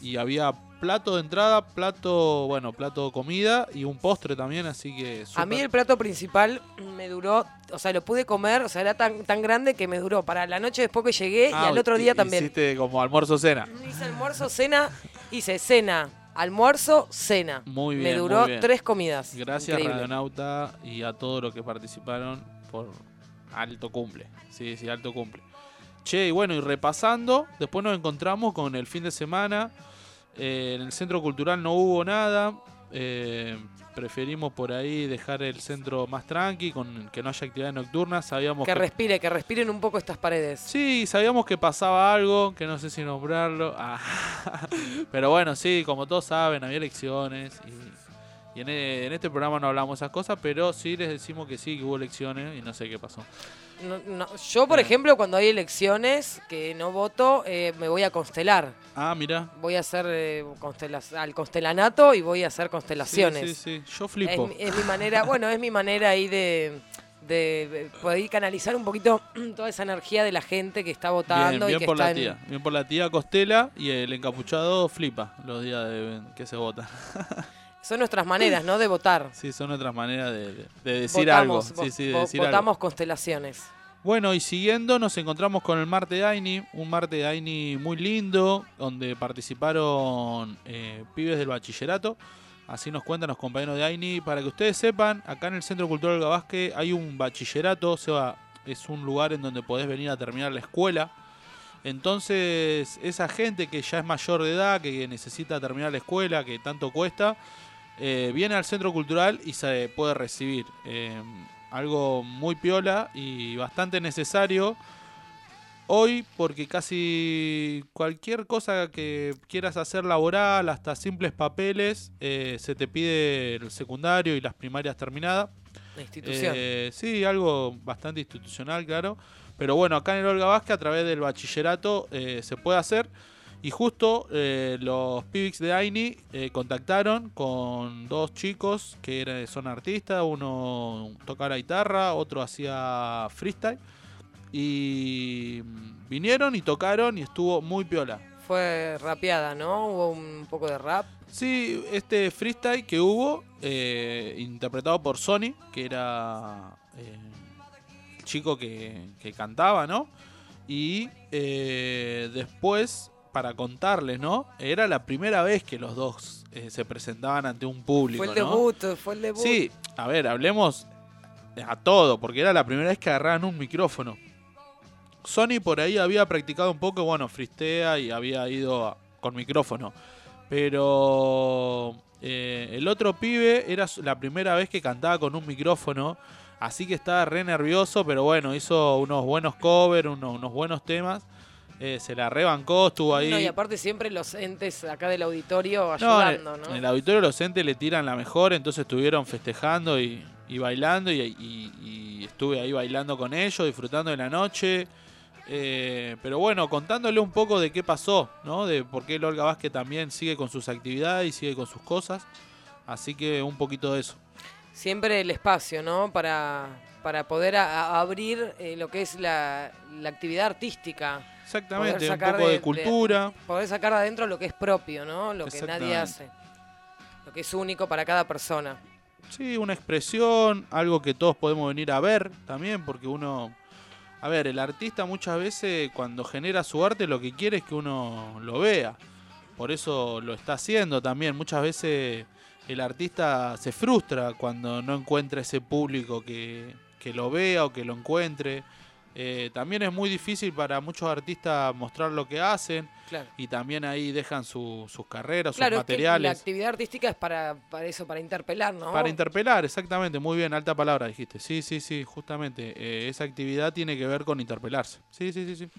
y había plato de entrada, plato, bueno, plato de comida y un postre también, así que A mí el plato principal me duró, o sea, lo pude comer, o sea, era tan, tan grande que me duró para la noche después que llegué Ah, y al otro día también. Hiciste como almuerzo cena. Hice almuerzo, cena, hice cena, almuerzo, cena. Muy bien. me duró muy bien. tres comidas. Gracias, Increíble. Radionauta, y a todos los que participaron por alto cumple. Sí, sí, alto cumple. Che, y bueno, y repasando, después nos encontramos con el fin de semana. Eh, en el centro cultural no hubo nada. eh, preferimos por ahí dejar el centro más tranqui, con que no haya actividad nocturna. Sabíamos Que respire, que respiren un poco estas paredes. Sí, sabíamos que pasaba algo, que no sé si nombrarlo. Ah, Pero bueno, sí, como todos saben, había elecciones. Y, e- en este programa no hablamos esas cosas, pero sí les decimos que sí, que hubo elecciones y no sé qué pasó. No- no, Yo, por Bien. ejemplo, cuando hay elecciones que no voto, eh, me voy a constelar. Ah, mira. Voy a hacer eh, constela- al constelanato y voy a hacer constelaciones. sí, sí. Yo flipo. es mi manera, bueno, es mi manera ahí de, de poder canalizar un poquito toda esa energía de la gente que está Bien, votando bien y que por está la en- tía. Bien por la tía Costela y el encapuchado flipa los días de, que se vota. Son nuestras maneras, ¿no? De votar. Sí, son otras maneras de, de- de decir Votamos, algo. Sí, sí, de algo. votamos constelaciones. Bueno, y siguiendo nos encontramos con el Marte de Aini, un Marte de Aini muy lindo, donde participaron eh, pibes del bachillerato. Así nos cuentan los compañeros de Aini. Para que ustedes sepan, acá en el Centro Cultural Gabasque hay un bachillerato, o sea, es un lugar en donde podés venir a terminar la escuela. Entonces, esa gente que ya es mayor de edad, que necesita terminar la escuela, que tanto cuesta, eh, viene al centro cultural y se puede recibir. Eh, algo muy piola y bastante necesario hoy porque casi cualquier cosa que quieras hacer laboral, hasta simples papeles, eh, se te pide el secundario y las primarias terminadas. La institución. Eh, sí, algo bastante institucional, claro. Pero bueno, acá en el Olga Vázquez, a través del bachillerato, eh, se puede hacer. Y justo eh, los Pibix de Aini eh, contactaron con dos chicos que era- son artistas. Uno tocaba la guitarra, otro hacía freestyle. Y mm, vinieron y tocaron y estuvo muy piola. Fue rapeada, ¿no? Hubo un poco de rap. Sí, este freestyle que hubo, eh, interpretado por Sony, que era el chico que, que cantaba, ¿no? Y después, para contarles, ¿no? Era la primera vez que los dos eh, se presentaban ante un público, Fue el ¿no? debut, fue el debut. Sí, a ver, hablemos a todo, porque era la primera vez que agarraban un micrófono. Sony por ahí había practicado un poco, bueno, fristea y había ido a- con micrófono. Pero eh, el otro pibe era la primera vez que cantaba con un micrófono, así que estaba re nervioso, pero bueno, hizo unos buenos covers, unos, unos buenos temas. Eh, se la rebancó, estuvo ahí. No, y aparte siempre los entes acá del auditorio ayudando, ¿no? en el auditorio los entes le tiran la mejor, entonces estuvieron festejando y, y bailando y, y- y estuve ahí bailando con ellos, disfrutando de la noche. Eh, pero bueno, contándole un poco de qué pasó, ¿no? De por qué Olga Vázquez también sigue con sus actividades y sigue con sus cosas. Así que un poquito de eso. Siempre el espacio, ¿no? Para, para poder a- a abrir eh, lo que es la, la actividad artística. Exactamente, un poco de, de- cultura. Poder sacar de adentro lo que es propio, ¿no? Lo que nadie hace. Lo que es único para cada persona. Sí, una expresión, algo que todos podemos venir a ver también, porque uno... A ver, el artista muchas veces cuando genera su arte lo que quiere es que uno lo vea. Por eso lo está haciendo también. Muchas veces el artista se frustra cuando no encuentra ese público que, que lo vea o que lo encuentre. Eh, también es muy difícil para muchos artistas mostrar lo que hacen Claro. y también ahí dejan su- sus carreras, sus Claro, es que la materiales. actividad artística es para, para eso, para interpelar, ¿no? Para interpelar, exactamente, muy bien, alta palabra dijiste. Sí, sí, sí, justamente. eh, esa actividad tiene que ver con interpelarse. Sí, sí, sí, sí.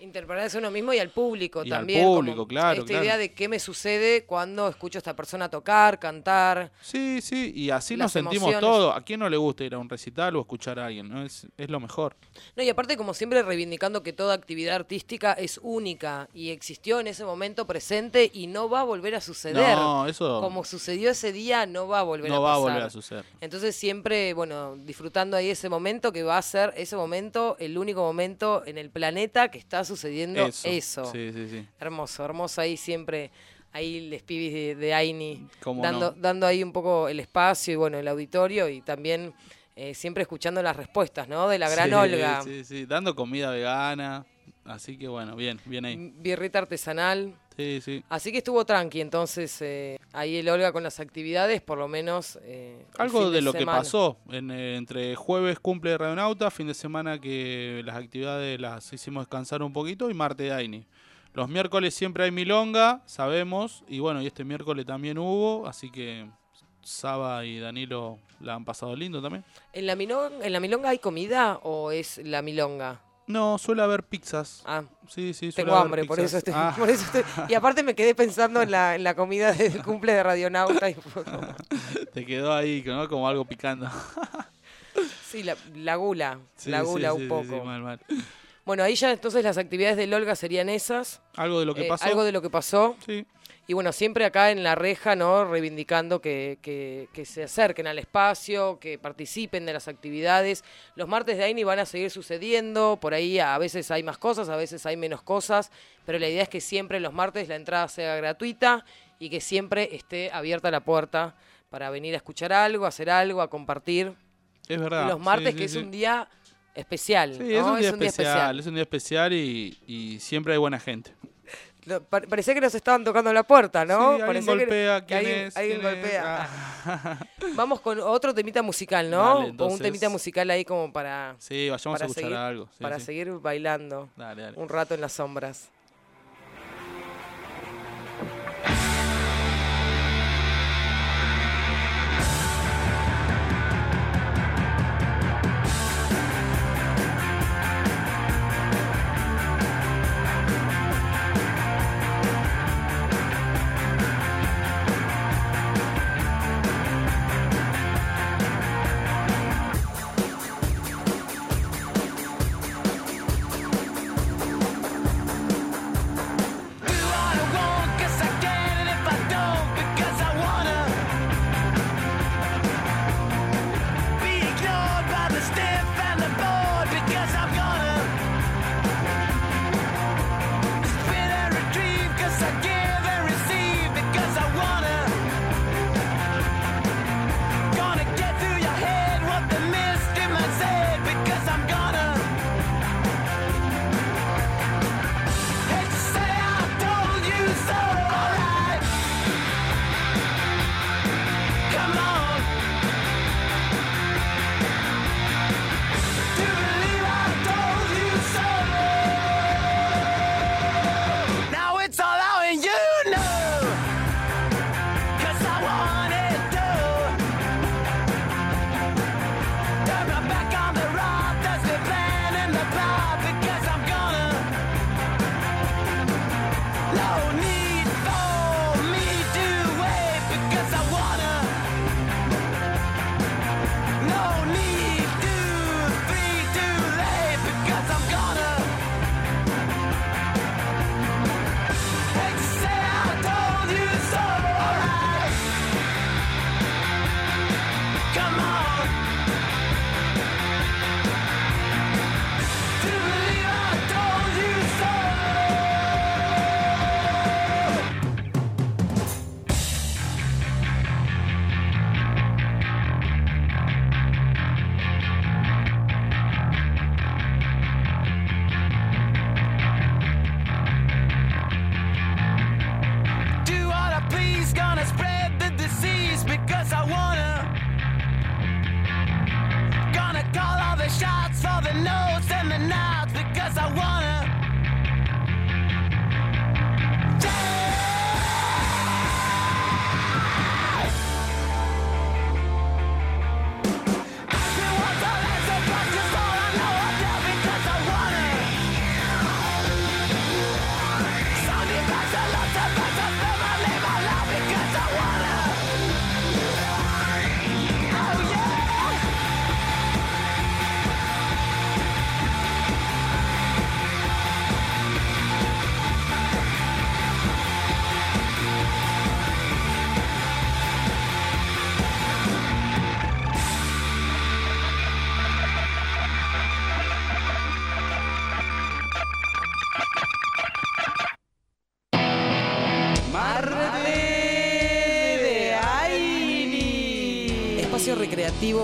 Interpretarse a uno mismo y al público Y al también. público, claro, Esta claro. idea de qué me sucede cuando escucho a esta persona tocar, cantar. Sí, sí, y así nos sentimos emociones. todos. ¿A quién no le gusta ir a un recital o escuchar a alguien? ¿no? Es, es lo mejor. No, y aparte, como siempre, reivindicando que toda actividad artística es única y existió en ese momento presente y no va a volver a suceder. No, eso Como sucedió ese día, no va a volver a no pasar. va a volver a suceder. Entonces siempre, bueno, disfrutando ahí ese momento que va a ser ese momento el único momento en el planeta que está sucediendo eso. Sí, sí, sí. Hermoso, hermoso ahí siempre, ahí les pibis de, de Aini, dando, no. dando ahí un poco el espacio y bueno, el auditorio y también eh, siempre escuchando las respuestas, ¿no? De la gran Olga. Sí, sí, dando comida vegana. Así que bueno, bien, bien ahí. Birrita artesanal. Sí, sí. Así que estuvo tranqui, entonces eh, ahí el Olga con las actividades, por lo menos. eh, Algo de lo semana. que pasó. En, eh, entre jueves cumple de Radionauta, fin de semana que las actividades las hicimos descansar un poquito y martes de Aini. Los miércoles siempre hay milonga, sabemos, y bueno, y este miércoles también hubo, así que Saba y Danilo la han pasado lindo también. ¿En la, milonga, ¿En la milonga hay comida o es la milonga? No, suele haber pizzas. Ah, Sí, sí, suele tengo haber hambre, por eso, estoy, Ah. por eso estoy- Y aparte me quedé pensando en la, en la comida del cumple de Radionauta. Y Te quedó ahí, ¿no? Como algo picando. sí, la, la gula, Sí, la gula sí, un sí, poco. sí, mal, mal. Bueno, ahí ya entonces las actividades del Olga serían esas. Algo de lo que eh, pasó. Algo de lo que pasó. Sí. Y bueno, siempre acá en la reja, ¿no? Reivindicando que, que- que se acerquen al espacio, que participen de las actividades. Los martes de Aini van a seguir sucediendo, por ahí a veces hay más cosas, a veces hay menos cosas, pero la idea es que siempre los martes la entrada sea gratuita y que siempre esté abierta la puerta para venir a escuchar algo, a hacer algo, a compartir. Es verdad. los martes, sí, que es sí. un día especial. Sí, ¿no? es un día, especial, es un día especial y, y siempre hay buena gente. Parecía que nos estaban tocando la puerta, ¿no? Sí, alguien que- golpea, que ¿quién alguien, es? alguien golpea. Ah. Vamos con otro temita musical, ¿no? Dale, o un entonces. temita musical ahí como para, Sí, vayamos para a escuchar seguir, algo. sí, para sí. seguir bailando Dale, dale. un rato en las sombras. all the shots, all the notes and the notes because I wanna.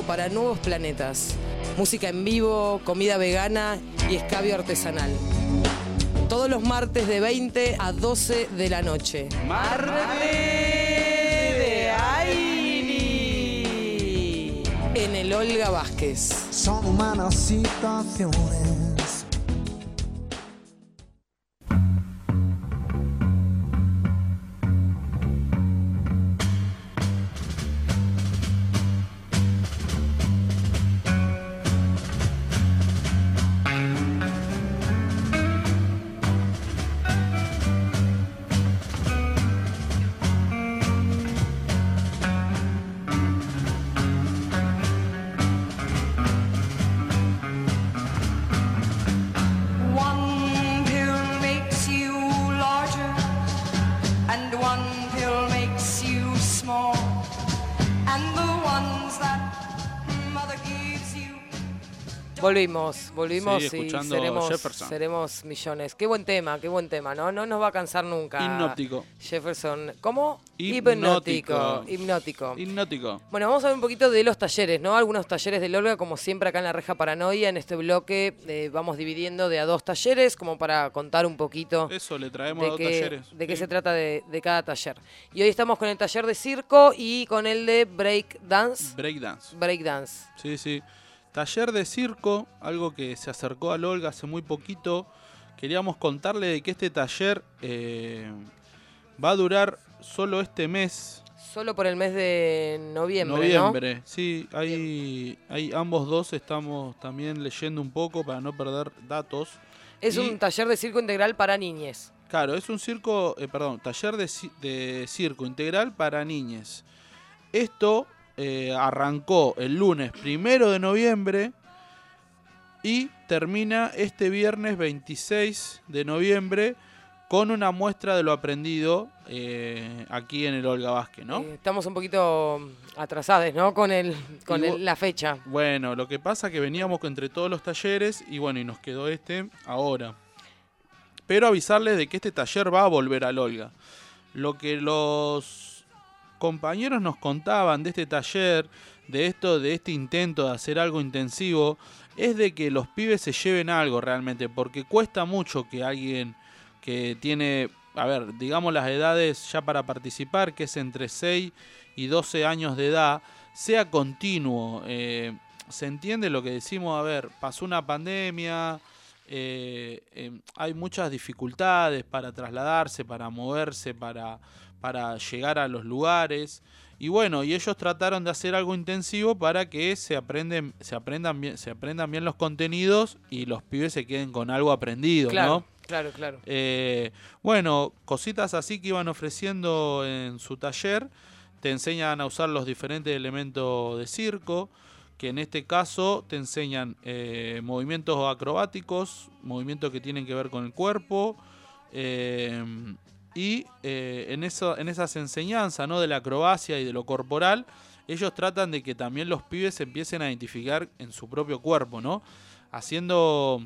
Para nuevos planetas. Música en vivo, comida vegana y escabio artesanal. Todos los martes de 20 a 12 de la noche. Marte de Aini. En el Olga Vázquez. Son humanas situaciones. Volvimos, volvimos Sí, y seremos, Jefferson. seremos millones. Qué buen tema, qué buen tema, ¿no? No nos va a cansar nunca. Hipnótico. Jefferson, ¿cómo? Hipnótico. Hipnótico. Hipnótico. Bueno, vamos a ver un poquito de los talleres, ¿no? Algunos talleres de Olga, como siempre acá en la Reja Paranoia, en este bloque eh, vamos dividiendo de a dos talleres, como para contar un poquito Eso, le traemos de dos qué, talleres. de qué se trata de, de cada taller. Y hoy estamos con el taller de circo y con el de break dance. Breakdance. Break dance. Sí, sí. Taller de circo, algo que se acercó a Olga hace muy poquito. Queríamos contarle de que este taller eh, va a durar solo este mes. Solo por el mes de noviembre, Noviembre, sí, hay, hay ambos dos estamos también leyendo un poco para no perder datos. Es Y- un taller de circo integral para niñes. Claro, es un circo, eh, perdón, taller de, de circo integral para niñes. Esto eh, arrancó el lunes primero de noviembre y termina este viernes 26 de noviembre con una muestra de lo aprendido eh, aquí en el Olga Vázquez, ¿no? Eh, estamos un poquito atrasados, ¿no? Con, el, con el- la fecha. Bueno, lo que pasa que veníamos entre todos los talleres y bueno, y nos quedó este ahora. Pero avisarles de que este taller va a volver al Olga. Lo que los compañeros nos contaban de este taller, de esto, de este intento de hacer algo intensivo, es de que los pibes se lleven algo realmente, porque cuesta mucho que alguien que tiene, a ver, digamos las edades ya para participar, que es entre 6 y 12 años de edad, sea continuo. eh, se entiende lo que decimos, a ver, pasó una pandemia, eh, eh, hay muchas dificultades para trasladarse, para moverse, para, para llegar a los lugares. Y bueno, y ellos trataron de hacer algo intensivo para que se aprenden, se aprendan bien, se aprendan bien los contenidos y los pibes se queden con algo aprendido, Claro, ¿no? claro, claro. Eh, bueno, cositas así que iban ofreciendo en su taller. Te enseñan a usar los diferentes elementos de circo, que en este caso te enseñan eh, movimientos acrobáticos, movimientos que tienen que ver con el cuerpo. eh, y eh, en, eso, en esas enseñanzas ¿no? de la acrobacia y de lo corporal, ellos tratan de que también los pibes empiecen a identificar en su propio cuerpo, ¿no? Haciendo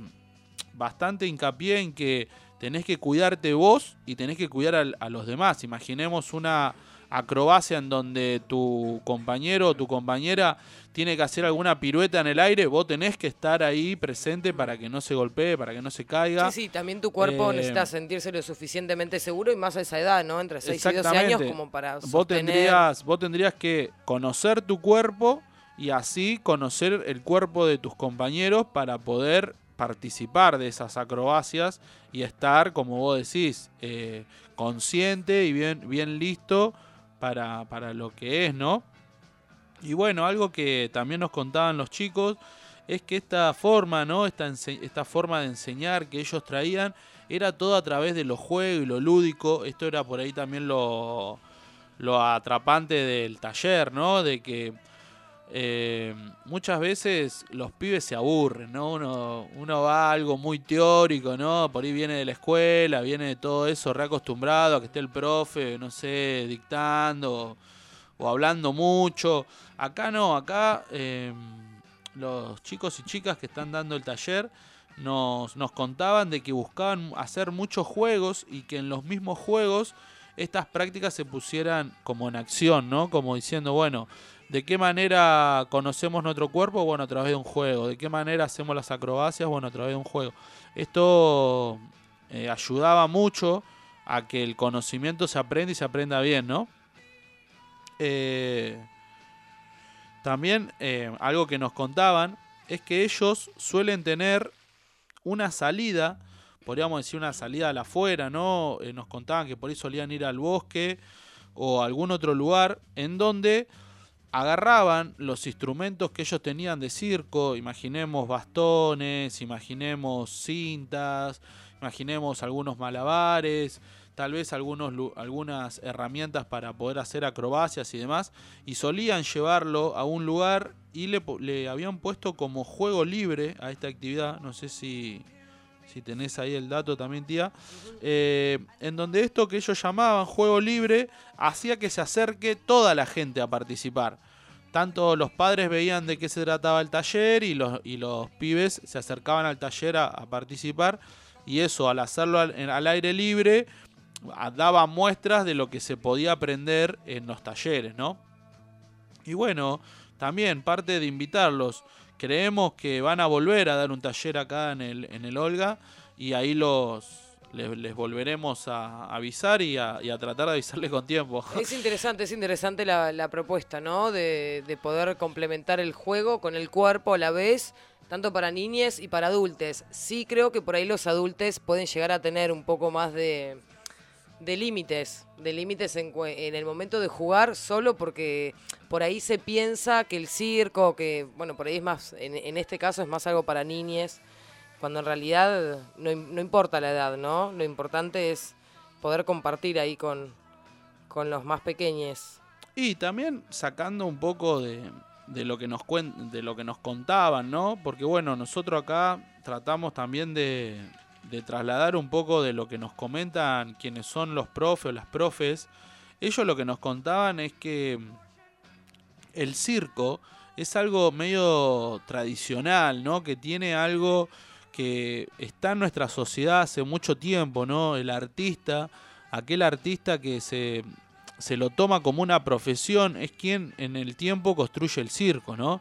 bastante hincapié en que tenés que cuidarte vos y tenés que cuidar a, los demás. Imaginemos una acrobacia en donde tu compañero o tu compañera tiene que hacer alguna pirueta en el aire, vos tenés que estar ahí presente para que no se golpee, para que no se caiga. Sí, sí, también tu cuerpo Eh, necesita sentirse lo suficientemente seguro y más a esa edad, ¿no? Entre 6 y 12 años como para vos sostener... tendrías, vos tendrías que conocer tu cuerpo y así conocer el cuerpo de tus compañeros para poder participar de esas acrobacias y estar, como vos decís, eh, consciente y bien, bien listo para, para lo que es, ¿no? Y bueno, algo que también nos contaban los chicos es que esta forma, ¿no? Esta, esta forma de enseñar que ellos traían era todo a través de los juegos y lo lúdico. Esto era por ahí también lo, lo atrapante del taller, ¿no? De que eh, muchas veces los pibes se aburren, ¿no? Uno, uno va a algo muy teórico, ¿no? Por ahí viene de la escuela, viene de todo eso reacostumbrado a que esté el profe, no sé, dictando o, hablando mucho. Acá no, acá eh, los chicos y chicas que están dando el taller nos, nos contaban de que buscaban hacer muchos juegos y que en los mismos juegos estas prácticas se pusieran como en acción, ¿no? Como diciendo, bueno, ¿de qué manera conocemos nuestro cuerpo? Bueno, a través de un juego. ¿De qué manera hacemos las acrobacias? Bueno, a través de un juego. Esto eh, ayudaba mucho a que el conocimiento se aprenda y se aprenda bien, ¿no? Eh, también eh, algo que nos contaban es que ellos suelen tener una salida, podríamos decir una salida a la afuera, ¿no? Nos contaban que por ahí solían ir al bosque o a algún otro lugar en donde agarraban los instrumentos que ellos tenían de circo, imaginemos bastones, imaginemos cintas, imaginemos algunos malabares, tal vez algunos, algunas herramientas para poder hacer acrobacias y demás, y solían llevarlo a un lugar y le, le habían puesto como juego libre a esta actividad, no sé si, si tenés ahí el dato también tía, eh, en donde esto que ellos llamaban juego libre hacía que se acerque toda la gente a participar. Tanto los padres veían de qué se trataba el taller y los, y los pibes se acercaban al taller a, a participar y eso al hacerlo al, al aire libre daba muestras de lo que se podía aprender en los talleres, ¿no? Y bueno, también parte de invitarlos. Creemos que van a volver a dar un taller acá en el, en el Olga y ahí los les, volveremos a avisar y a, y a tratar de avisarles con tiempo. Es interesante, es interesante la, la propuesta, ¿no? De, de poder complementar el juego con el cuerpo a la vez, tanto para niñes y para adultos. Sí creo que por ahí los adultos pueden llegar a tener un poco más de, de límites, de límites en, el momento de jugar, solo porque por ahí se piensa que el circo, que, bueno, por ahí es más, en, en este caso es más algo para niñes, cuando en realidad no, no importa la edad, ¿no? Lo importante es poder compartir ahí con, con los más pequeños. Y también sacando un poco de, de lo que nos cuen- de lo que nos contaban, ¿no? Porque bueno, nosotros acá tratamos también de, de trasladar un poco de lo que nos comentan quienes son los profes o las profes. Ellos lo que nos contaban es que el circo es algo medio tradicional, ¿no? Que tiene algo que está en nuestra sociedad hace mucho tiempo, ¿no? El artista, aquel artista que se, se lo toma como una profesión, es quien en el tiempo construye el circo, ¿no?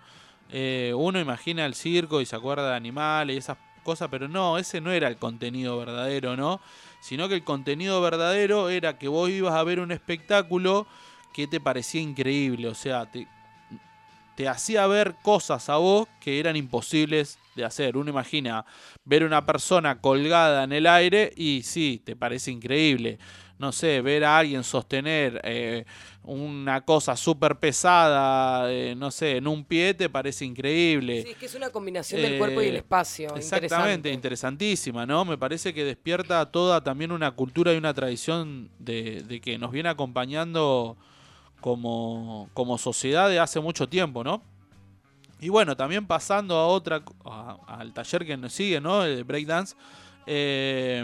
Eh, uno imagina el circo y se acuerda de animales y esas cosas, pero no, ese no era el contenido verdadero, ¿no? Sino que el contenido verdadero era que vos ibas a ver un espectáculo que te parecía increíble, o sea, te, te hacía ver cosas a vos que eran imposibles de hacer. Uno imagina ver una persona colgada en el aire y sí, te parece increíble. No sé, ver a alguien sostener eh, una cosa súper pesada, eh, no sé, en un pie te parece increíble. Sí, es que es una combinación del cuerpo y el Eh, espacio. Exactamente, interesantísima, ¿no? Me parece que despierta toda también una cultura y una tradición de, de que nos viene acompañando como, como sociedad de hace mucho tiempo, ¿no? Y bueno, también pasando a otra, a- al taller que nos sigue, ¿no? El breakdance. eh,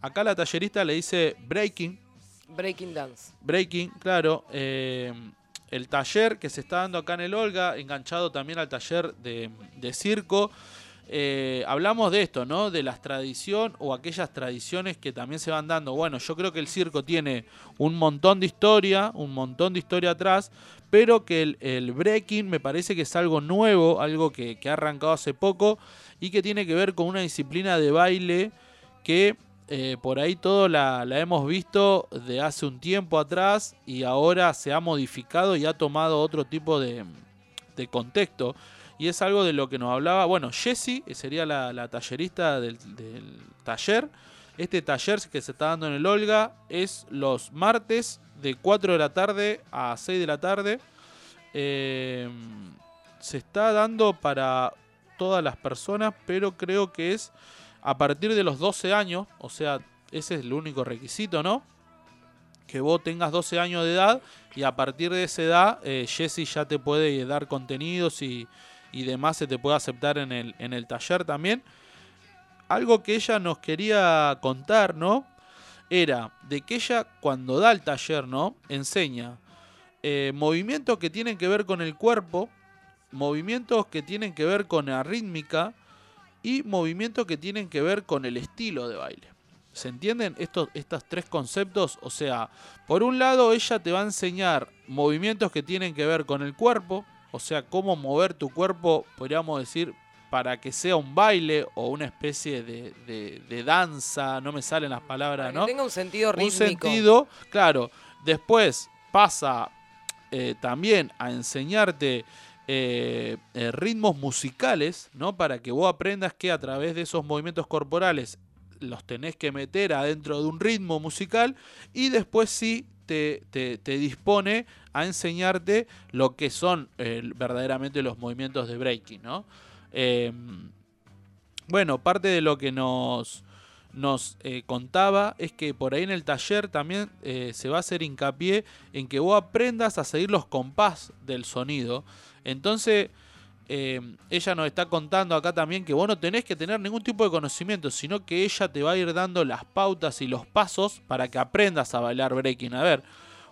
acá la tallerista le dice breaking, Breaking Dance. Breaking, claro. eh, el taller que se está dando acá en el Olga, enganchado también al taller de, de circo. eh, hablamos de esto, ¿no? De las tradiciones o aquellas tradiciones que también se van dando. Bueno, yo creo que el circo tiene un montón de historia, un montón de historia atrás, pero que el, el breaking me parece que es algo nuevo, algo que, que ha arrancado hace poco y que tiene que ver con una disciplina de baile que eh, por ahí todo la, hemos visto de hace un tiempo atrás y ahora se ha modificado y ha tomado otro tipo de, contexto. Y es algo de lo que nos hablaba, bueno, Jessie eh, sería la, tallerista del, del taller. Este taller que se está dando en el Olga es los martes de 4 de la tarde a 6 de la tarde. Eh, se está dando para todas las personas, pero creo que es a partir de los 12 años, o sea, ese es el único requisito, ¿no? Que vos tengas 12 años de edad y a partir de esa edad, eh, ya te puede dar contenidos y, y demás, se te puede aceptar en el, en el taller también. Algo que ella nos quería contar, ¿no? Era de que ella cuando da el taller, ¿no? Enseña eh, movimientos que tienen que ver con el cuerpo, movimientos que tienen que ver con la rítmica y movimientos que tienen que ver con el estilo de baile. ¿Se entienden estos, estos tres conceptos? O sea, por un lado ella te va a enseñar movimientos que tienen que ver con el cuerpo, o sea, cómo mover tu cuerpo, podríamos decir, para que sea un baile o una especie de, de- de danza, no me salen las palabras, Para que ¿no? tenga un sentido un rítmico. sentido, claro. Después pasa eh, también a enseñarte eh, eh, ritmos musicales, ¿no? Para que vos aprendas que a través de esos movimientos corporales los tenés que meter adentro de un ritmo musical y después sí te, te- dispone a enseñarte lo que son verdaderamente los movimientos de breaking, ¿no? Eh, bueno, parte de lo que nos, nos eh, contaba es que por ahí en el taller también eh, se va a hacer hincapié en que vos aprendas a seguir los compás del sonido. Entonces, eh, ella nos está contando acá también que vos no tenés que tener ningún tipo de conocimiento, sino que ella te va a ir dando las pautas y los pasos para que aprendas a bailar breaking. A ver,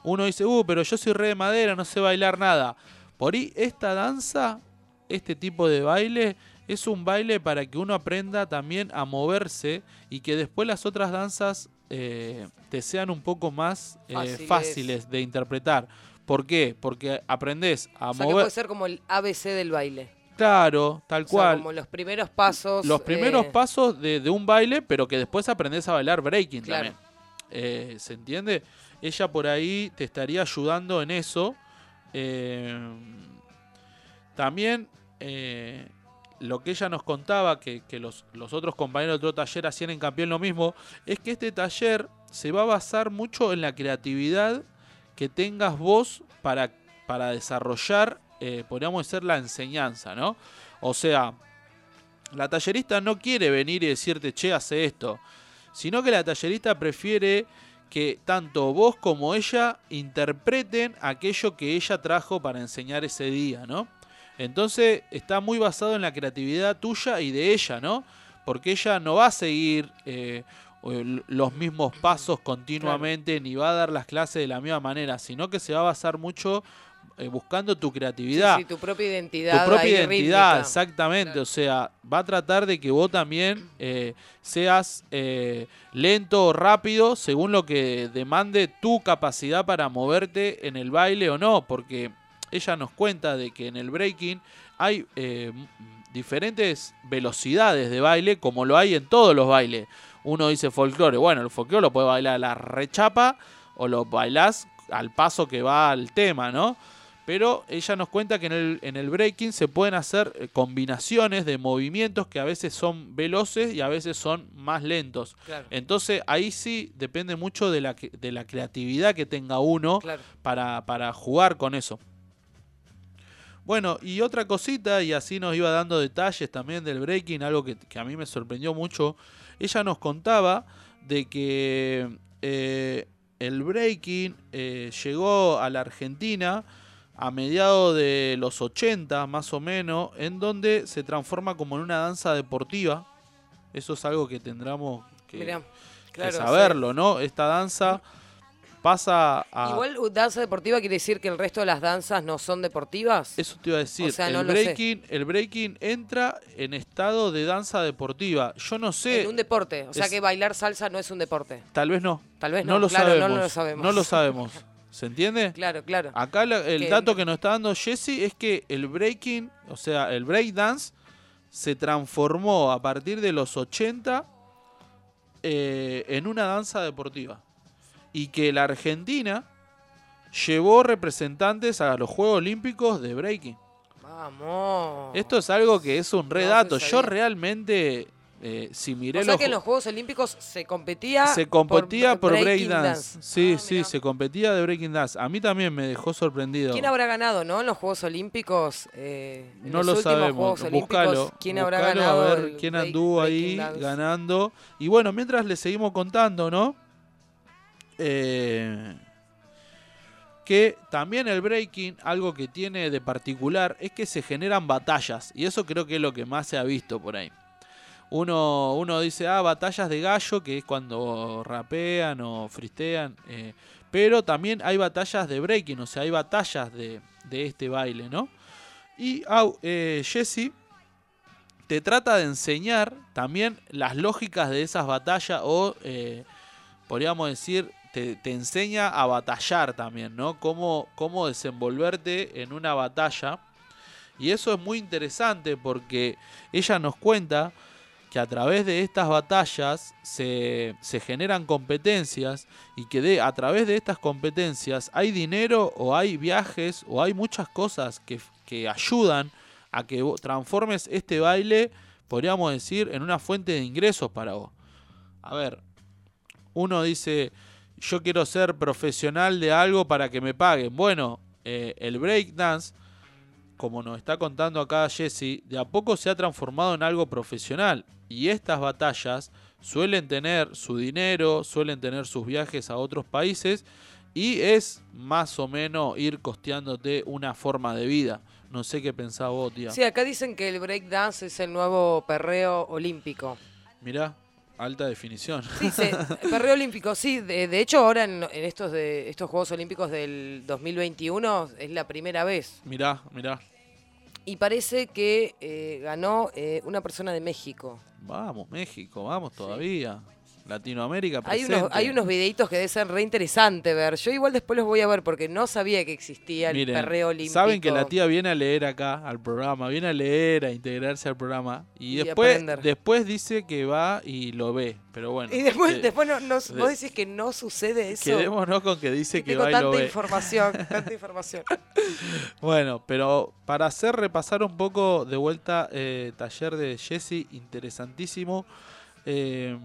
uno dice, uh, pero yo soy re de madera, no sé bailar nada. Por ahí esta danza, este tipo de baile, es un baile para que uno aprenda también a moverse y que después las otras danzas eh, te sean un poco más eh, Fáciles. de interpretar. ¿Por qué? Porque aprendes a O sea, que mover. puede ser como el ABC del baile. Claro, tal O sea, cual. como los primeros pasos. Los primeros eh, pasos de, de un baile, pero que después aprendes a bailar breaking Claro. también. ¿Se entiende? Ella por ahí te estaría ayudando en eso. También eh, lo que ella nos contaba, que, los, otros compañeros de otro taller hacían en lo mismo, es que este taller se va a basar mucho en la creatividad que tengas vos para, para desarrollar, eh, podríamos decir, la enseñanza, ¿no? O sea, la tallerista no quiere venir y decirte, che, hace esto, sino que la tallerista prefiere que tanto vos como ella interpreten aquello que ella trajo para enseñar ese día, ¿no? Entonces está muy basado en la creatividad tuya y de ella, ¿no? Porque ella no va a seguir eh, los mismos pasos continuamente, ni va a dar las clases de la misma manera, sino que se va a basar mucho eh, buscando tu creatividad sí, tu propia identidad. tu propia identidad, rítmica. exactamente. O sea, va a tratar de que vos también eh, seas eh, lento o rápido según lo que demande tu capacidad para moverte en el baile o no. Porque ella nos cuenta de que en el breaking hay eh, diferentes velocidades de baile, como lo hay en todos los bailes. Uno dice folclore, bueno, el folclore lo puede bailar a la rechapa o lo bailás al paso que va al tema, ¿no? Pero ella nos cuenta que en el, en el breaking se pueden hacer eh, combinaciones de movimientos que a veces son veloces y a veces son más lentos. Claro. Entonces ahí sí depende mucho de la, de la creatividad que tenga uno Claro. para, para jugar con eso. Bueno, y otra cosita, y así nos iba dando detalles también del breaking, algo que, que a mí me sorprendió mucho. Ella nos contaba de que eh, el breaking eh, llegó a la Argentina a mediados de los 80, más o menos, en donde se transforma como en una danza deportiva. Eso es algo que tendremos que, Mirá, que claro, sí. saberlo, ¿no? Esta danza pasa a... Igual danza deportiva quiere decir que el resto de las danzas no son deportivas. Eso te iba a decir. O sea, el, no lo sé. breaking, el breaking entra en estado de danza deportiva. Yo no sé. En un deporte. O sea es- que bailar salsa no es un deporte. Tal vez no. Tal vez no, lo claro, sabemos. no lo sabemos. No lo sabemos. ¿Se entiende? Claro, claro. Acá la- el Que- dato que nos está dando Jesse es que el breaking, o sea, el breakdance, se transformó a partir de los 80 eh, en una danza deportiva. Y que la Argentina llevó representantes a los Juegos Olímpicos de breaking. Vamos. Esto es algo que es un re No se dato. Yo realmente, eh, si miré o sea los que en los Juegos Olímpicos se competía se competía por, breaking breakdance. dance. Sí, Ah, sí, mirá. se competía de breaking dance. A mí también me dejó sorprendido. ¿Quién habrá ganado, no? En los Juegos Olímpicos. eh, en No los lo sabemos. Juegos Olímpicos, Buscalo. ¿Quién habrá ganado? A ver quién anduvo ahí dance? ganando. Y bueno, mientras le seguimos contando, ¿no? Eh, que también el breaking, algo que tiene de particular, es que se generan batallas. Y eso creo que es lo que más se ha visto por ahí. Uno, uno dice, ah, batallas de gallo, que es cuando rapean o fristean. eh, pero también hay batallas de breaking, o sea, hay batallas de, de este baile, ¿no? Y eh, Jesse te trata de enseñar también las lógicas de esas batallas o, podríamos decir, te, enseña a batallar también, ¿no? Cómo, cómo desenvolverte en una batalla. Y eso es muy interesante porque ella nos cuenta que a través de estas batallas se, se generan competencias y que a través de estas competencias hay dinero o hay viajes o hay muchas cosas que, que ayudan a que transformes este baile, podríamos decir, en una fuente de ingresos para vos. A ver, uno dice, yo quiero ser profesional de algo para que me paguen. Bueno, eh, el breakdance, como nos está contando acá Jesse, de a poco se ha transformado en algo profesional. Y estas batallas suelen tener su dinero, suelen tener sus viajes a otros países y es más o menos ir costeándote una forma de vida. No sé qué pensás vos, tía. Sí, acá dicen que el breakdance es el nuevo perreo olímpico. Mirá, alta definición. Sí, se- perreo olímpico, sí. De, de hecho, ahora en, en estos, de, estos Juegos Olímpicos del 2021 es la primera vez. mirá, mirá. Y parece que eh, ganó eh, una persona de México. Vamos, México, vamos todavía. Latinoamérica Hay unos, hay unos videitos que deben ser re interesante ver. Yo igual después los voy a ver porque no sabía que existía el Miren, perreo olímpico. Saben que la tía viene a leer acá al programa, viene a leer, a integrarse al programa. Y, Y después, aprender. después dice que va y lo ve. Pero bueno. Y después, que- después no, no- de- vos decís que no sucede eso. Quedémonos con que dice que Tengo va y lo tanta ve. información, tanta información. Bueno, pero para hacer repasar un poco de vuelta eh, taller de Jesse, interesantísimo. Eh,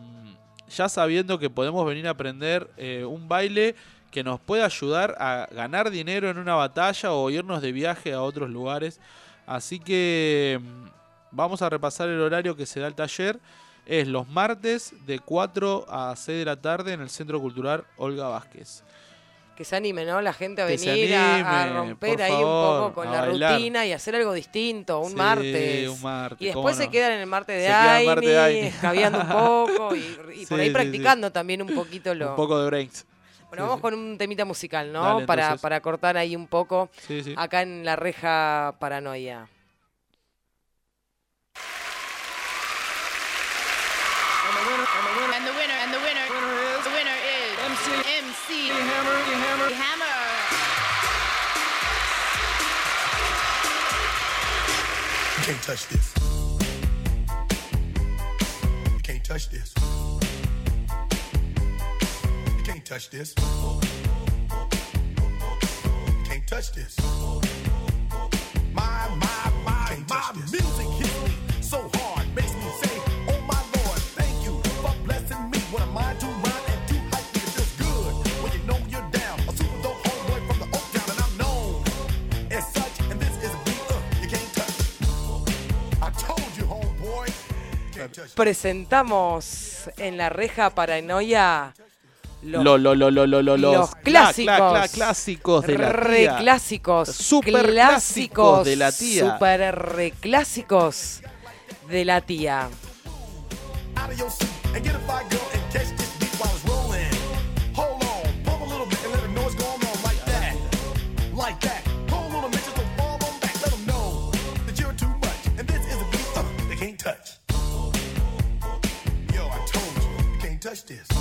ya sabiendo que podemos venir a aprender eh, un baile que nos puede ayudar a ganar dinero en una batalla o irnos de viaje a otros lugares. Así que mm, vamos a repasar el horario que se da el taller. Es los martes de 4 a 6 de la tarde en el Centro Cultural Olga Vázquez. Que se anime, ¿no? La gente a Que venir a- romper ahí favor, un poco con la bailar. rutina y hacer algo distinto, un Sí, martes. un martes, Y después se no. quedan en el martes de Aini, escabeando un poco y, y por ahí sí, practicando también un poquito lo. Un poco de brains. Bueno, vamos con un temita musical, ¿no? Dale, para, entonces. para cortar ahí un poco. Acá en la reja paranoia. Can't touch this. You can't touch this. You can't touch this. You can't touch this. My, my, my, my music Presentamos en la reja paranoia los, Lo, lo, lo, lo, lo, lo, los los clásicos. cla- cla- clásicos de la tía. clásicos. Super clásicos de la tía. Super re clásicos de la tía. Touch this.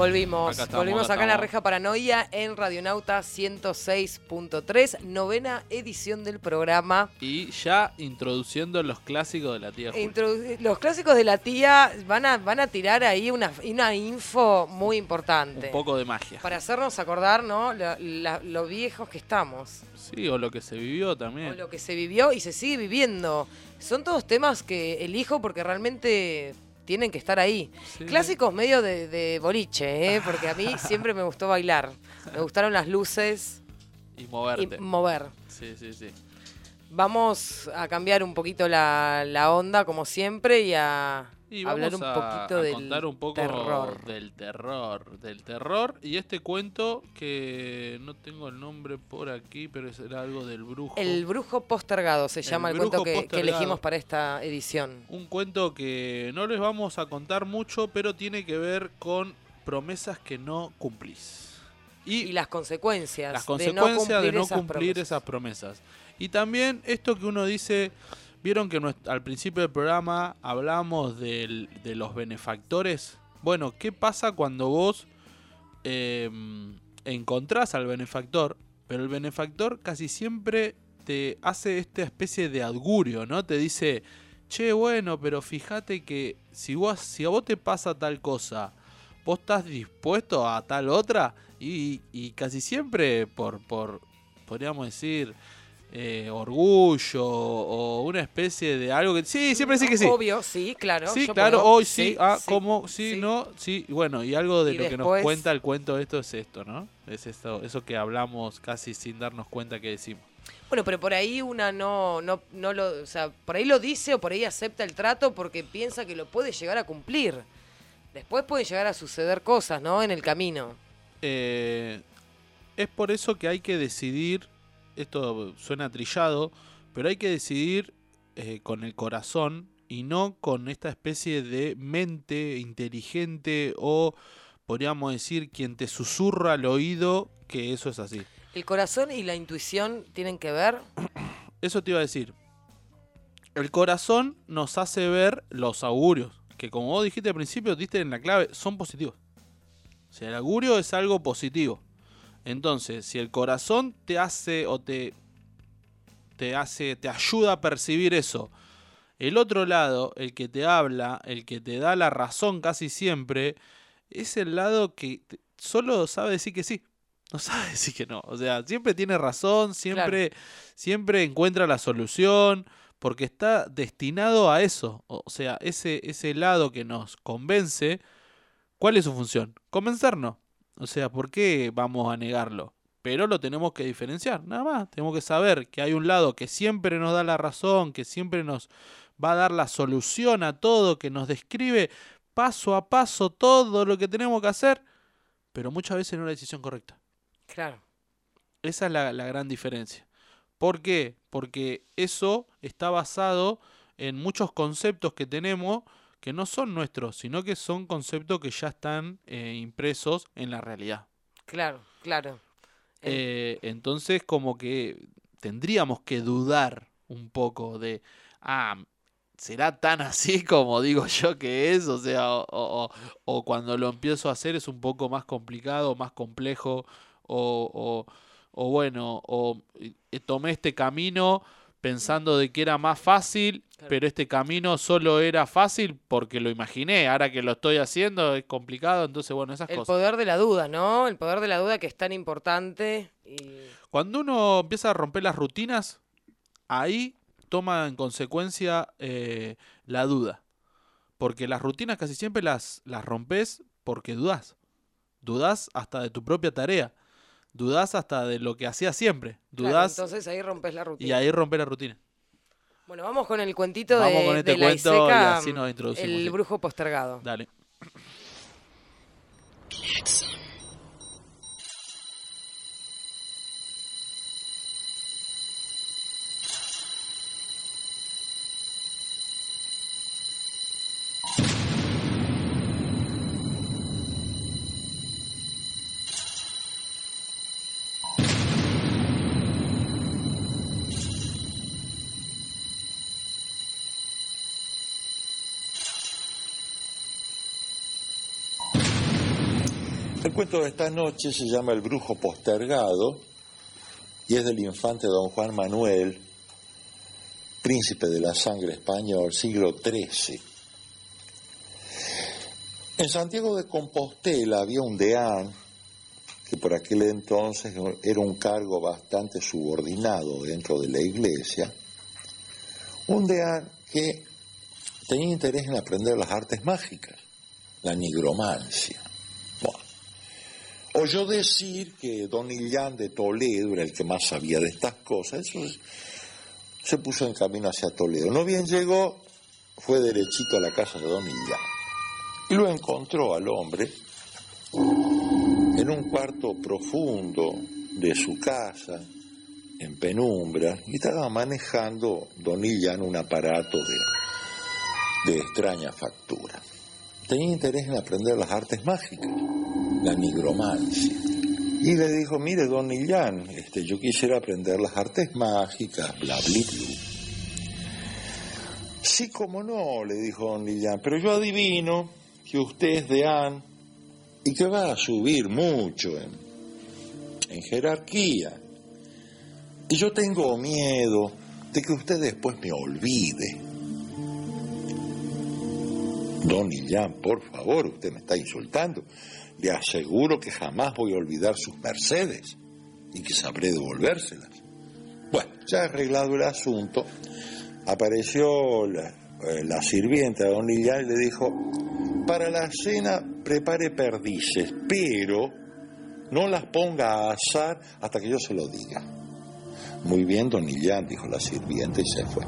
Volvimos, Acá estamos, volvimos acá acá en la reja paranoia en Radionauta 106.3, novena edición del programa. Y ya introduciendo los clásicos de la tía Julia. Los clásicos de la tía van a, van a tirar ahí una, una info muy importante. Un poco de magia. Para hacernos acordar, ¿no? La- lo viejos que estamos. Sí, o lo que se vivió también. O lo que se vivió y se sigue viviendo. Son todos temas que elijo porque realmente tienen que estar ahí. Sí. Clásicos medio de, de boliche, ¿eh? porque a mí siempre me gustó bailar. Me gustaron las luces Y y moverte. mover. Sí, sí, sí. Vamos a cambiar un poquito la, la onda, como siempre, y a Y hablar vamos un a, poquito a del contar un poco terror. del terror, del terror y este cuento que no tengo el nombre por aquí, pero era algo del brujo. El brujo postergado se El llama el, cuento que, elegimos para esta edición. Un cuento que no les vamos a contar mucho, pero tiene que ver con promesas que no cumplís. Y, Y las consecuencias, las de consecuencias de no esas cumplir promesas. esas promesas. Y también esto que uno dice, vieron que al principio del programa hablamos de los benefactores. Bueno, ¿qué pasa cuando vos eh, encontrás al benefactor, pero el benefactor casi siempre te hace esta especie de augurio, ¿no? Te dice, che, bueno, pero fíjate que si, vos, si a vos te pasa tal cosa, vos estás dispuesto a tal otra y, y casi siempre por, por podríamos decir, eh, orgullo o una especie de algo que... Sí, siempre sí que sí. Obvio, sí, claro. Sí, yo claro, hoy sí, ah, sí, ¿cómo? Sí, sí. no, sí, bueno, y algo de Y lo que nos cuenta el cuento de esto es esto, ¿no? Es esto, eso que hablamos casi sin darnos cuenta que decimos. Bueno, pero por ahí una no, no, no lo, o sea, por ahí lo dice o por ahí acepta el trato porque piensa que lo puede llegar a cumplir. Después pueden llegar a suceder cosas, ¿no? En el camino. Eh, es por eso que hay que decidir, esto suena trillado, pero hay que decidir eh, con el corazón y no con esta especie de mente inteligente o podríamos decir quien te susurra al oído que eso es así. El corazón y la intuición tienen que ver. Eso te iba a decir. El corazón nos hace ver los augurios, que como vos dijiste al principio, diste en la clave, son positivos. O sea, el augurio es algo positivo. Entonces, si el corazón te hace o te, te hace, te ayuda a percibir eso, el otro lado, el que te habla, el que te da la razón casi siempre, es el lado que solo sabe decir que sí. No sabe decir que no. O sea, siempre tiene razón, siempre, siempre encuentra la solución, porque está destinado a eso. O sea, ese, ese lado que nos convence, ¿cuál es su función? Convencernos. O sea, ¿por qué vamos a negarlo? Pero lo tenemos que diferenciar, nada más. Tenemos que saber que hay un lado que siempre nos da la razón, que siempre nos va a dar la solución a todo, que nos describe paso a paso todo lo que tenemos que hacer, pero muchas veces no es la decisión correcta. Claro. Esa es la, la gran diferencia. ¿Por qué? Porque eso está basado en muchos conceptos que tenemos que no son nuestros, sino que son conceptos que ya están eh, impresos en la realidad. Claro, claro. Eh, entonces, como que tendríamos que dudar un poco de, ah, ¿será tan así como digo yo que es? O sea, o, o- o cuando lo empiezo a hacer es un poco más complicado, más complejo, o, o, o bueno, o eh, tomé este camino pensando de que era más fácil, pero este camino solo era fácil porque lo imaginé, ahora que lo estoy haciendo es complicado, entonces bueno, esas El cosas. poder de la duda, ¿no? El poder de la duda que es tan importante. Y... Cuando uno empieza a romper las rutinas, ahí toma en consecuencia eh, la duda. Porque las rutinas casi siempre las, las rompes porque dudás. Dudás hasta de tu propia tarea. Dudás hasta de lo que hacías siempre. Claro, Dudás entonces ahí rompes la rutina. y ahí rompes la rutina. Bueno, vamos con el cuentito Vamos de, con este de la cuento y Iseca, así nos introducimos, El sí. brujo postergado. Dale. El de esta noche se llama El brujo postergado y es del infante don Juan Manuel, príncipe de la sangre español, siglo XIII. En Santiago de Compostela había un deán que por aquel entonces era un cargo bastante subordinado dentro de la iglesia, un deán que tenía interés en aprender las artes mágicas, la nigromancia. Oyó decir que don Illán de Toledo era el que más sabía de estas cosas, eso es- se puso en camino hacia Toledo. No bien llegó, fue derechito a la casa de don Illán. Y lo encontró al hombre en un cuarto profundo de su casa, en penumbra, y estaba manejando don Illán un aparato de, de extraña factura. Tenía interés en aprender las artes mágicas la nigromancia. Y le dijo, mire, don Illán, este, yo quisiera aprender las artes mágicas, bla, bla, bla. Sí, como no, le dijo don Illán, pero yo adivino que usted es de An y que va a subir mucho en, en jerarquía. Y yo tengo miedo de que usted después me olvide. Don Illán, por favor, usted me está insultando. Le aseguro que jamás voy a olvidar sus mercedes y que sabré devolvérselas. Bueno, ya arreglado el asunto, apareció la, eh, sirvienta de don Illán y le dijo, para la cena prepare perdices, pero no las ponga a asar hasta que yo se lo diga. Muy bien, don Illán, dijo la sirvienta y se fue.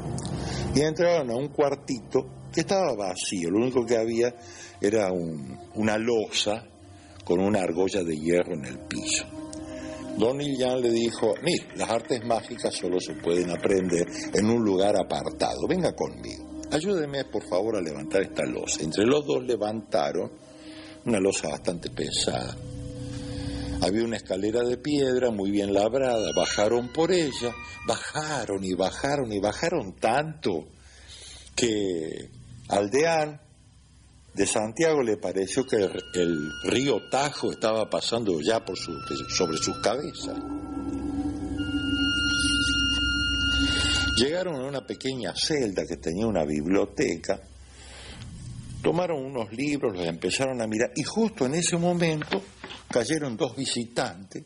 Y entraron a un cuartito que estaba vacío, lo único que había era un- una losa con una argolla de hierro en el piso. Don Illán le dijo, mire, las artes mágicas solo se pueden aprender en un lugar apartado, venga conmigo. Ayúdeme, por favor, a levantar esta losa. Entre los dos levantaron una losa bastante pesada. Había una escalera de piedra muy bien labrada, bajaron por ella, bajaron y bajaron y bajaron tanto que al deán de Santiago le pareció que el, río Tajo estaba pasando ya por su- sobre sus cabezas. Llegaron a una pequeña celda que tenía una biblioteca, tomaron unos libros, los empezaron a mirar y justo en ese momento cayeron dos visitantes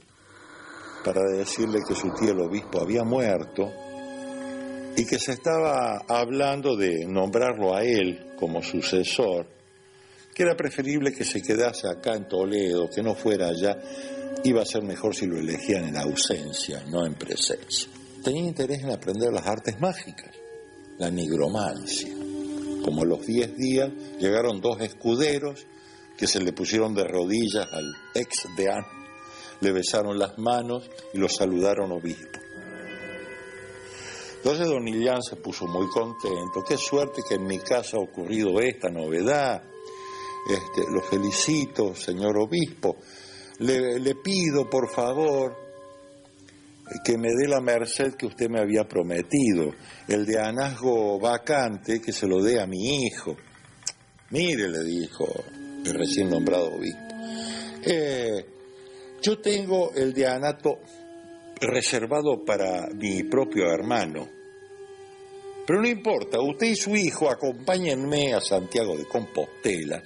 para decirle que su tío el obispo había muerto y que se estaba hablando de nombrarlo a él como sucesor, que era preferible que se quedase acá en Toledo, que no fuera allá, iba a ser mejor si lo elegían en ausencia, no en presencia. Tenía interés en aprender las artes mágicas, la nigromancia. Como a los diez días llegaron dos escuderos que se le pusieron de rodillas al ex deán, le besaron las manos y lo saludaron obispo. Entonces don Illán se puso muy contento. Qué suerte que en mi casa ha ocurrido esta novedad. Este, lo felicito, señor obispo. Le, le pido, por favor, que me dé la merced que usted me había prometido, el de anazgo vacante, que se lo dé a mi hijo. Mire, le dijo el recién nombrado obispo, eh, yo tengo el de anato reservado para mi propio hermano. Pero no importa, usted y su hijo acompáñenme a Santiago de Compostela,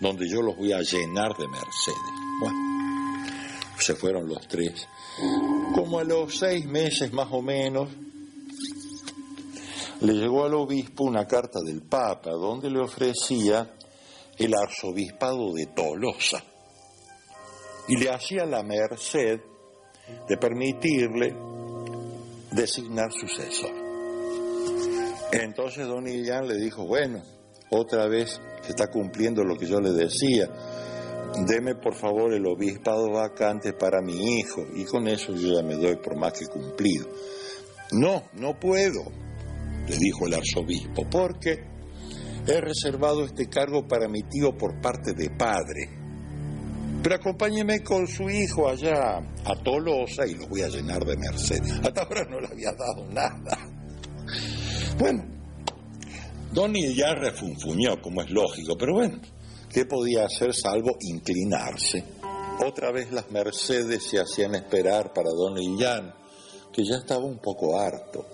donde yo los voy a llenar de mercedes. Bueno, se fueron los tres. Como a los seis meses más o menos, le llegó al obispo una carta del Papa donde le ofrecía el arzobispado de Tolosa y le hacía la merced de permitirle designar sucesor. Entonces don Illán le dijo, bueno, otra vez se está cumpliendo lo que yo le decía, deme por favor el obispado vacante para mi hijo y con eso yo ya me doy por más que cumplido. No, no puedo, le dijo el arzobispo, porque he reservado este cargo para mi tío por parte de padre. Pero acompáñeme con su hijo allá a Tolosa y lo voy a llenar de merced. Hasta ahora no le había dado nada. Bueno, Don ya refunfuñó, como es lógico, pero bueno, ¿qué podía hacer salvo inclinarse? Otra vez las mercedes se hacían esperar para Don Illán, que ya estaba un poco harto.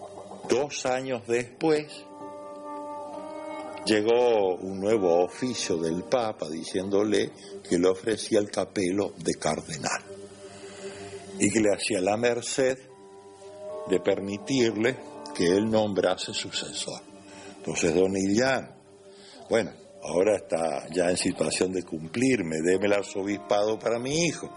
Dos años después llegó un nuevo oficio del Papa diciéndole que le ofrecía el capelo de cardenal y que le hacía la merced de permitirle que él nombrase sucesor. Entonces don Illán, bueno, ahora está ya en situación de cumplirme, déme el arzobispado para mi hijo.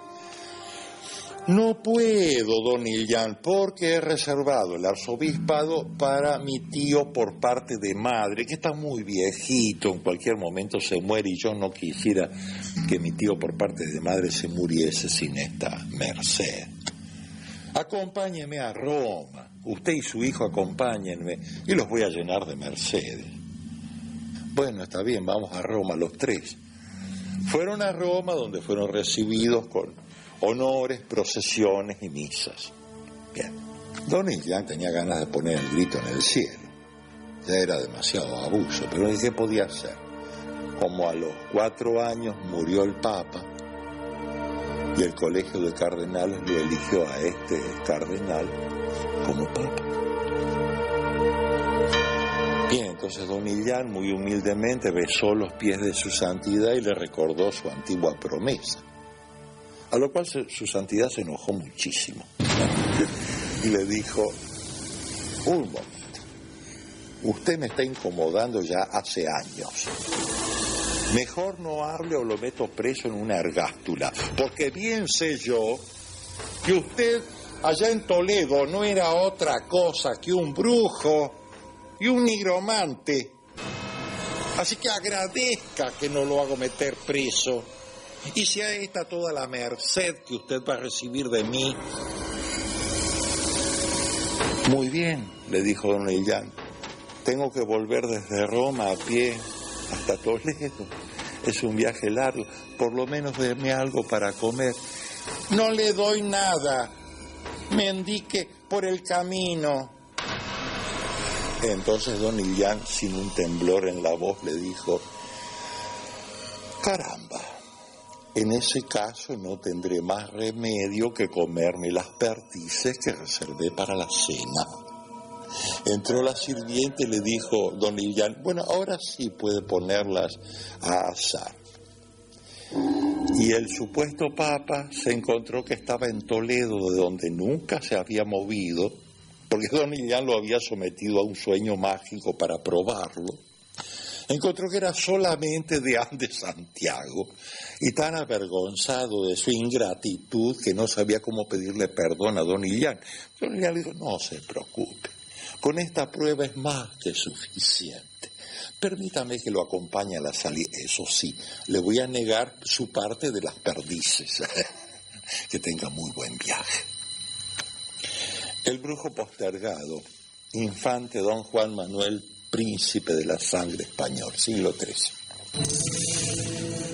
No puedo, don Illán, porque he reservado el arzobispado para mi tío por parte de madre, que está muy viejito, en cualquier momento se muere y yo no quisiera que mi tío por parte de madre se muriese sin esta merced. Acompáñeme a Roma, usted y su hijo acompáñenme y los voy a llenar de mercedes. Bueno, está bien, vamos a Roma los tres. Fueron a Roma donde fueron recibidos con honores, procesiones y misas. Bien, Don Illán tenía ganas de poner el grito en el cielo. Ya era demasiado abuso, pero ¿qué podía hacer? Como a los cuatro años murió el Papa y el colegio de cardenales lo eligió a este cardenal como Papa. Bien, entonces Don Illán muy humildemente besó los pies de su santidad y le recordó su antigua promesa. A lo cual se- su santidad se enojó muchísimo y le dijo, un momento, usted me está incomodando ya hace años. Mejor no hable o lo meto preso en una ergástula, porque bien sé yo que usted allá en Toledo no era otra cosa que un brujo y un nigromante. Así que agradezca que no lo hago meter preso. Y sea esta toda la merced que usted va a recibir de mí. Muy bien, le dijo don Illán. Tengo que volver desde Roma a pie hasta Toledo. Es un viaje largo. Por lo menos déme algo para comer. No le doy nada. Me indique por el camino. Entonces don Illán, sin un temblor en la voz, le dijo, caramba, en ese caso no tendré más remedio que comerme las perdices que reservé para la cena. Entró la sirviente y le dijo don Illán, bueno, ahora sí puede ponerlas a asar. Y el supuesto papa se encontró que estaba en Toledo, de donde nunca se había movido, porque don Illán lo había sometido a un sueño mágico para probarlo. Encontró que era solamente de Andes Santiago y tan avergonzado de su ingratitud que no sabía cómo pedirle perdón a don Illán. Don Illán le dijo, no se preocupe, con esta prueba es más que suficiente. Permítame que lo acompañe a la salida. Eso sí, le voy a negar su parte de las perdices. que tenga muy buen viaje. El brujo postergado infante don Juan Manuel, príncipe de la sangre español, siglo XIII.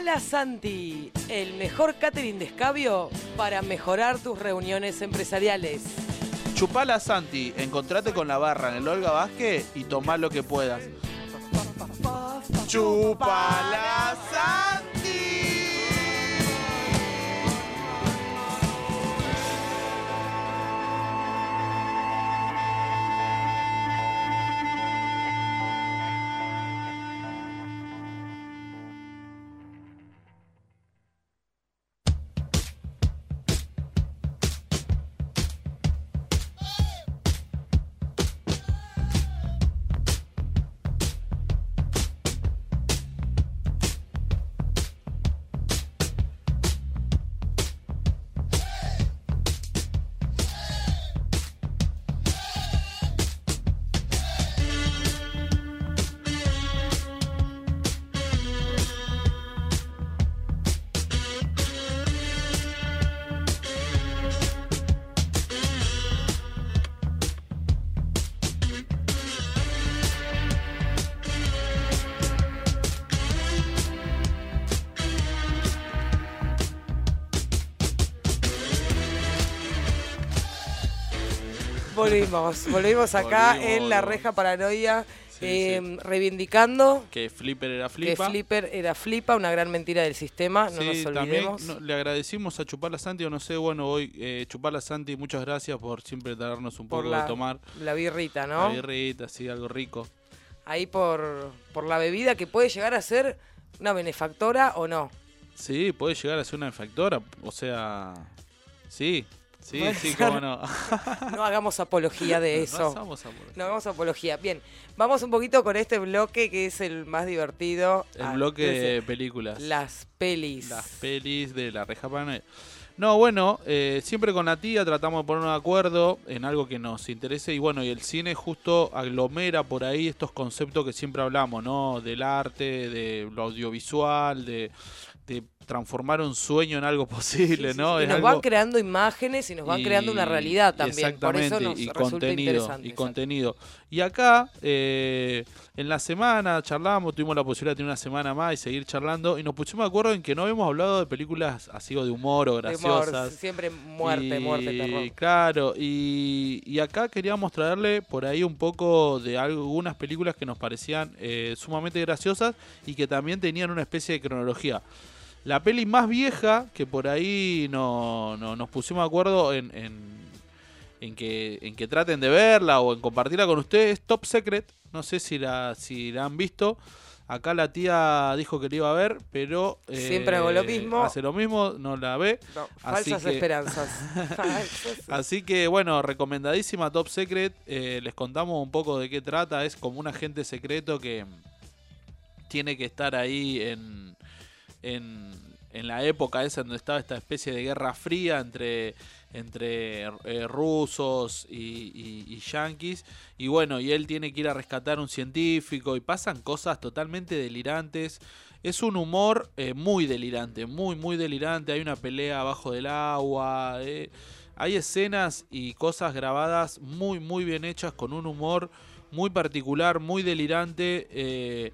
Ala Santi, el mejor catering de escabio para mejorar tus reuniones empresariales. Chupala Santi, encontrate con la barra en el Olga Vázquez y tomá lo que puedas. Chupala. Volvimos, volvimos acá Volvimos, en la reja paranoia, Sí, eh, reivindicando Que Flipper era que flipa. Flipper era flipa, una gran mentira del sistema, no Sí, nos también olvidemos. no, le agradecimos a Chupala Santi, o no sé, bueno, hoy eh, Chupala Santi, muchas gracias por siempre darnos un por poco la, de tomar. la birrita, La ¿no? birrita, sí, algo rico. Ahí por, por la bebida que puede llegar a ser una benefactora o no. Sí, puede llegar a ser una infectora, o sea, sí, sí, sí, cómo no. No hagamos apología de No eso. hagamos apología. No hagamos apología. Bien, vamos un poquito con este bloque que es el más divertido. El Ah, bloque de películas. Las pelis. Las pelis de la reja paranoia. No, bueno, eh, siempre con la tía tratamos de ponernos de acuerdo en algo que nos interese y bueno, y el cine justo aglomera por ahí estos conceptos que siempre hablamos, ¿no? Del arte, de lo audiovisual, de, de transformar un sueño en algo posible, ¿no? y nos algo- van creando imágenes y nos van y- creando una realidad también. Por eso exactamente, nos y resulta contenido, interesante. y contenido. Y acá, eh, en la semana charlamos, tuvimos la posibilidad de tener una semana más y seguir charlando, y nos pusimos de acuerdo en que no habíamos hablado de películas así o de humor o De humor, graciosas. siempre muerte, Y, muerte, terror. Claro, y, y acá queríamos traerle por ahí un poco de algunas películas que nos parecían eh, sumamente graciosas y que también tenían una especie de cronología. La peli más vieja, que por ahí no, no- nos pusimos de acuerdo en, en, en que, en que traten de verla o en compartirla con ustedes, es Top Secret. No sé si la, si la han visto. Acá la tía dijo que la iba a ver, pero... eh, Siempre hago lo mismo. Hace lo mismo, no la ve. No, Así falsas que- esperanzas. Falsas- Así que bueno, recomendadísima Top Secret. eh, les contamos un poco de qué trata. Es como un agente secreto que tiene que estar ahí en, en, la época esa donde estaba esta especie de guerra fría entre, entre eh, rusos y, y- yanquis. Y bueno, y él tiene que ir a rescatar un científico y pasan cosas totalmente delirantes. Es un humor eh, muy delirante, muy, muy delirante. Hay una pelea abajo del agua. eh, hay escenas y cosas grabadas muy, muy bien hechas con un humor muy particular, muy delirante.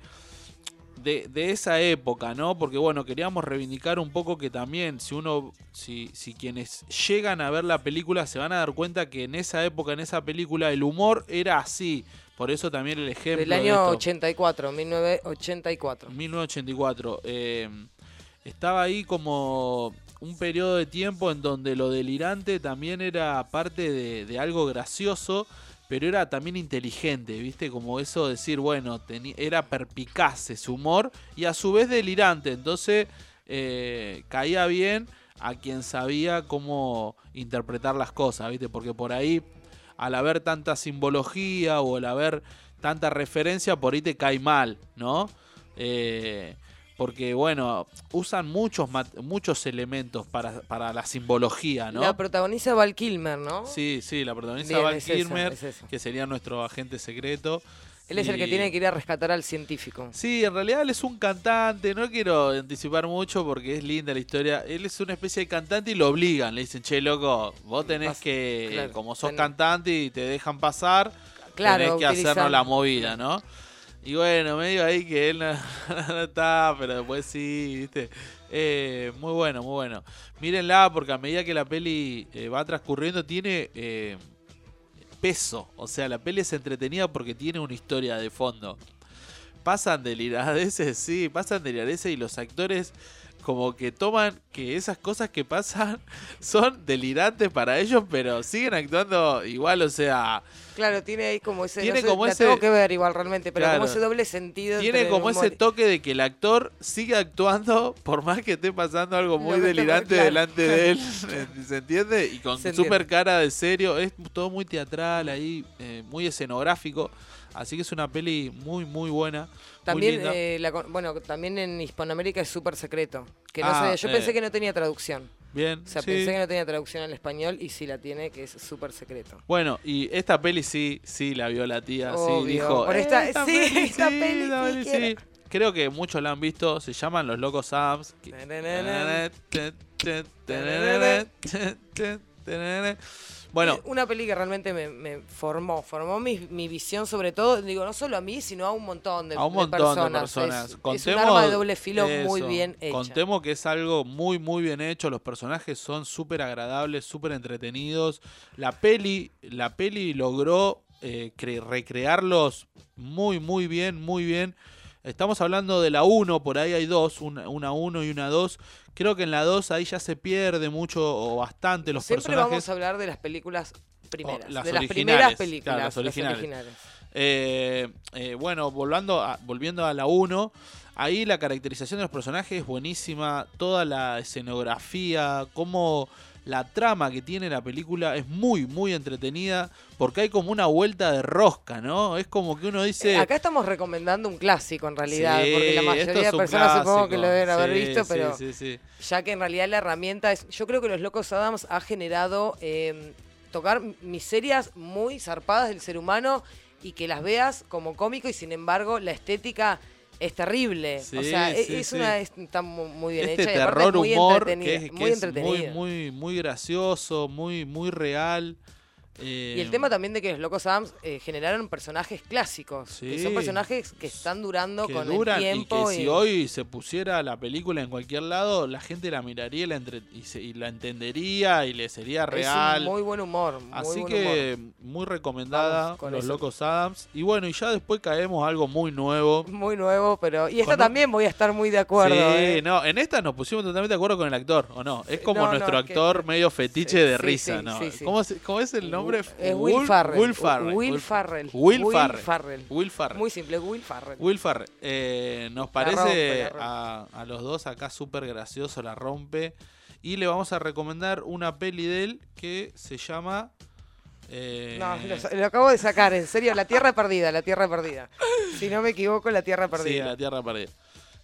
De, de esa época, ¿no? Porque bueno, queríamos reivindicar un poco que también, si uno, si, si quienes llegan a ver la película se van a dar cuenta que en esa época, en esa película, el humor era así. Por eso también el ejemplo. Del de año esto. 84, 1984. 1984. eh, estaba ahí como un periodo de tiempo en donde lo delirante también era parte de, de algo gracioso, pero era también inteligente, ¿viste? Como eso de decir, bueno, era perpicaz ese humor y a su vez delirante. Entonces eh, caía bien a quien sabía cómo interpretar las cosas, ¿viste? Porque por ahí, al haber tanta simbología o al haber tanta referencia, por ahí te cae mal, ¿no? Eh, porque, bueno, usan muchos, muchos elementos para, para la simbología, ¿no? La protagoniza Val Kilmer, ¿no? Sí, sí, la protagonista Bien, Val es Kilmer, es que sería nuestro agente secreto. Él es el que tiene que ir a rescatar al científico. Sí, en realidad él es un cantante, no quiero anticipar mucho porque es linda la historia. Él es una especie de cantante y lo obligan, le dicen, che, loco, vos tenés Pas- que, claro, como sos tenés- cantante y te dejan pasar, Claro, tenés que hacernos la movida, ¿no? Y bueno, medio ahí que él no, está, pero después sí, ¿viste? Eh, muy bueno, muy bueno. Mírenla porque a medida que la peli eh, va transcurriendo tiene eh, peso. O sea, la peli es entretenida porque tiene una historia de fondo. Pasan deliradeces, sí, pasan deliradeces y los actores como que toman que esas cosas que pasan son delirantes para ellos, pero siguen actuando igual, o sea, Claro, tiene ahí como ese. Tiene no sé, como la ese- tengo que ver igual realmente, pero Claro. como ese doble sentido. Tiene como ese toque de que el actor sigue actuando por más que esté pasando algo muy delirante claro. delante de él, ¿se entiende? Y con super cara de serio, es todo muy teatral ahí, eh, muy escenográfico, así que es una peli muy muy buena, También, muy eh, la bueno, también en Hispanoamérica es súper secreto. Que no Ah, sé, yo eh. pensé que no tenía traducción. Bien, O sea, sí. pensé que no tenía traducción al español y sí la tiene, que es súper secreto. Bueno, y esta peli sí, sí la vio la tía, sí, Obvio. dijo, Por "Eh, esta- sí, esta peli esta sí peli quiero". Creo que muchos la han visto, se llaman Los Locos Adams. Bueno, Una peli que realmente me, me formó, formó mi, mi visión sobre todo, digo, no solo a mí, sino a un montón de, a un de montón personas. de personas. Es, es un arma de doble filo muy bien hecha. Contemos que es algo muy, muy bien hecho. Los personajes son súper agradables, súper entretenidos. La peli, la peli logró eh, cre- recrearlos muy, muy bien, muy bien. Estamos hablando de la 1, por ahí hay dos, una, una 1 y una 2. Creo que en la 2 ahí ya se pierde mucho o bastante los Siempre personajes. vamos a hablar de las películas primeras, Oh, las de las primeras películas, claro, las originales. originales. Eh, eh, bueno, volviendo a, volviendo a la 1, ahí la caracterización de los personajes es buenísima, toda la escenografía, cómo la trama que tiene la película es muy, muy entretenida, porque hay como una vuelta de rosca, ¿no? Es como que uno dice... Eh, Acá estamos recomendando un clásico en realidad, Sí, porque la mayoría es de personas supongo que lo deben haber Sí, visto, pero sí, sí. ya que en realidad la herramienta es, yo creo que los Locos Adams ha generado eh, tocar miserias muy zarpadas del ser humano y que las veas como cómico y sin embargo la estética es terrible. o Sí, sea, e- sí, es sí. una es- está mu- muy bien este hecha y aparte terror es muy humor entretenida, que es, que muy es muy, muy, muy gracioso, muy, muy real. Y Eh, el tema también de que los Locos Adams eh, generaron personajes clásicos, que son personajes que están durando que con duran el y tiempo. que si hoy se pusiera la película en cualquier lado, la gente la miraría y la, entre- y, se- y la entendería y le sería real. Es un muy buen humor. muy Así buen que humor. muy recomendada con Los eso. Locos Adams. Y bueno, y ya después caemos a algo muy nuevo. Muy nuevo, pero. Y esta Con un- también voy a estar muy de acuerdo. sí, ¿eh? no, en esta nos pusimos totalmente de acuerdo con el actor, ¿o no? Es como no, no, nuestro que- actor medio fetiche sí, de risa, ¿no? ¿Cómo, cómo es el nombre? Es Will Farrell. Will Farrell. Will Farrell. Will Farrell. Farrell. Will Farrell. Muy simple, Will Farrell. Will Farrell. Eh, nos parece rompe, la rompe. a, a los dos acá súper gracioso, la rompe. Y le vamos a recomendar una peli de él que se llama... eh, No, lo, lo acabo de sacar, en serio, La Tierra Perdida, La Tierra Perdida. Si no me equivoco, La Tierra Sí, Perdida. La Tierra Perdida.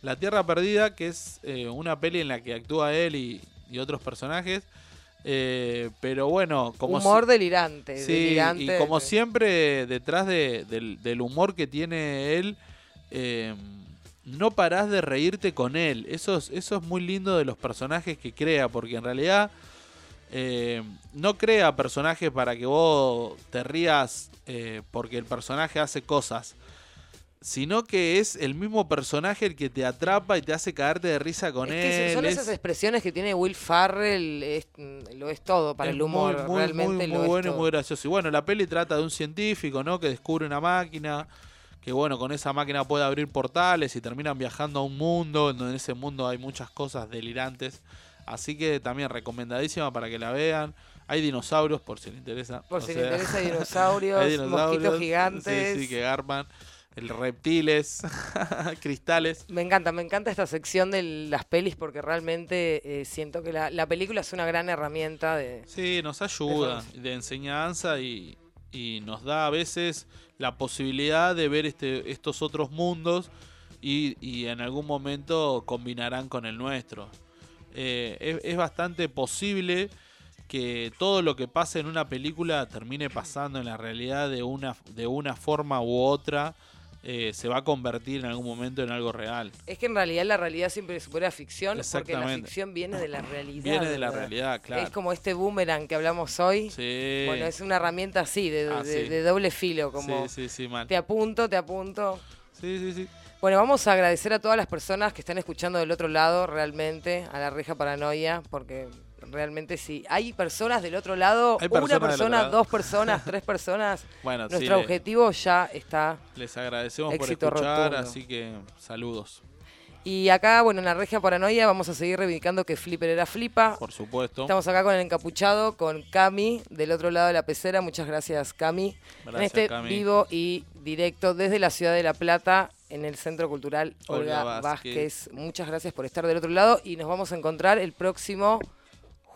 La Tierra Perdida, que es eh, una peli en la que actúa él y, y otros personajes. Eh, pero bueno, como Humor delirante. Sí, delirante. y como siempre, detrás de- del, del humor que tiene él, eh, no parás de reírte con él. Eso es, eso es muy lindo de los personajes que crea, porque en realidad eh, no crea personajes para que vos te rías eh, porque el personaje hace cosas. Sino que es el mismo personaje el que te atrapa y te hace caerte de risa con Es que él. son es- esas expresiones que tiene Will Farrell, es- mm, lo es todo para es el humor. Muy, muy, realmente muy, lo muy es bueno y muy gracioso. Y bueno, la peli trata de un científico, ¿no? Que descubre una máquina, que bueno, con esa máquina puede abrir portales y terminan viajando a un mundo, en donde en ese mundo hay muchas cosas delirantes. Así que también recomendadísima para que la vean. Hay dinosaurios, por si les interesa. Por O si sea, les interesa, dinosaurios, hay mosquitos gigantes. Sí, sí, que garpan. El reptiles, cristales. Me encanta, me encanta esta sección de las pelis porque realmente eh, siento que la, la película es una gran herramienta de... Sí, nos ayuda de enseñanza y, y nos da a veces la posibilidad de ver este, estos otros mundos y, y en algún momento combinarán con el nuestro. Eh, es, es bastante posible que todo lo que pase en una película termine pasando en la realidad de una, de una forma u otra. Eh, se va a convertir en algún momento en algo real. Es que en realidad la realidad siempre supera ficción porque la ficción viene de la realidad. Viene de la ¿verdad? realidad, claro. Es como este boomerang que hablamos hoy. Sí. Bueno, es una herramienta así, de, Ah, de- sí. de doble filo, como Sí, sí, sí, mal. te apunto, te apunto. Sí, sí, sí. Bueno, vamos a agradecer a todas las personas que están escuchando del otro lado, realmente, a la reja paranoia, porque realmente sí. Hay personas del otro lado, una personas otro persona, lado. dos personas, tres personas. Bueno, sí, Nuestro le- objetivo ya está. Les agradecemos Éxito por escuchar, rotundo. así que saludos, Y acá, bueno, en la regia paranoia vamos a seguir reivindicando que Flipper era Flipa. por supuesto. Estamos acá con el encapuchado, con Cami, del otro lado de la pecera. Muchas gracias, Cami. en este Cami. vivo y directo desde la ciudad de La Plata, en el Centro Cultural Olga, Olga Vázquez. Vázquez. Muchas gracias por estar del otro lado y nos vamos a encontrar el próximo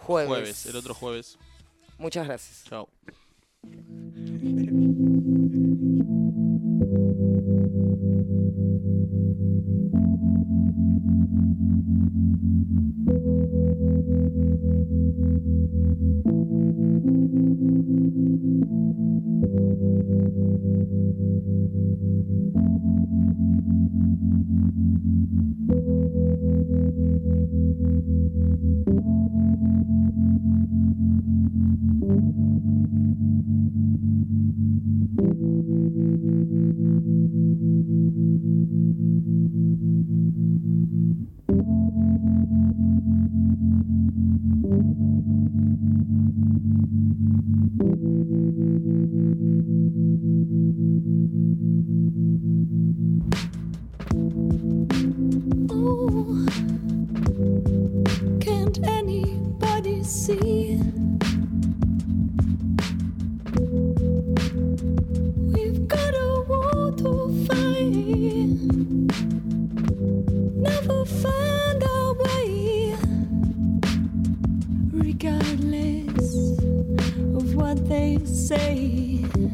jueves. Jueves, el otro jueves. Muchas gracias. Chao. Say.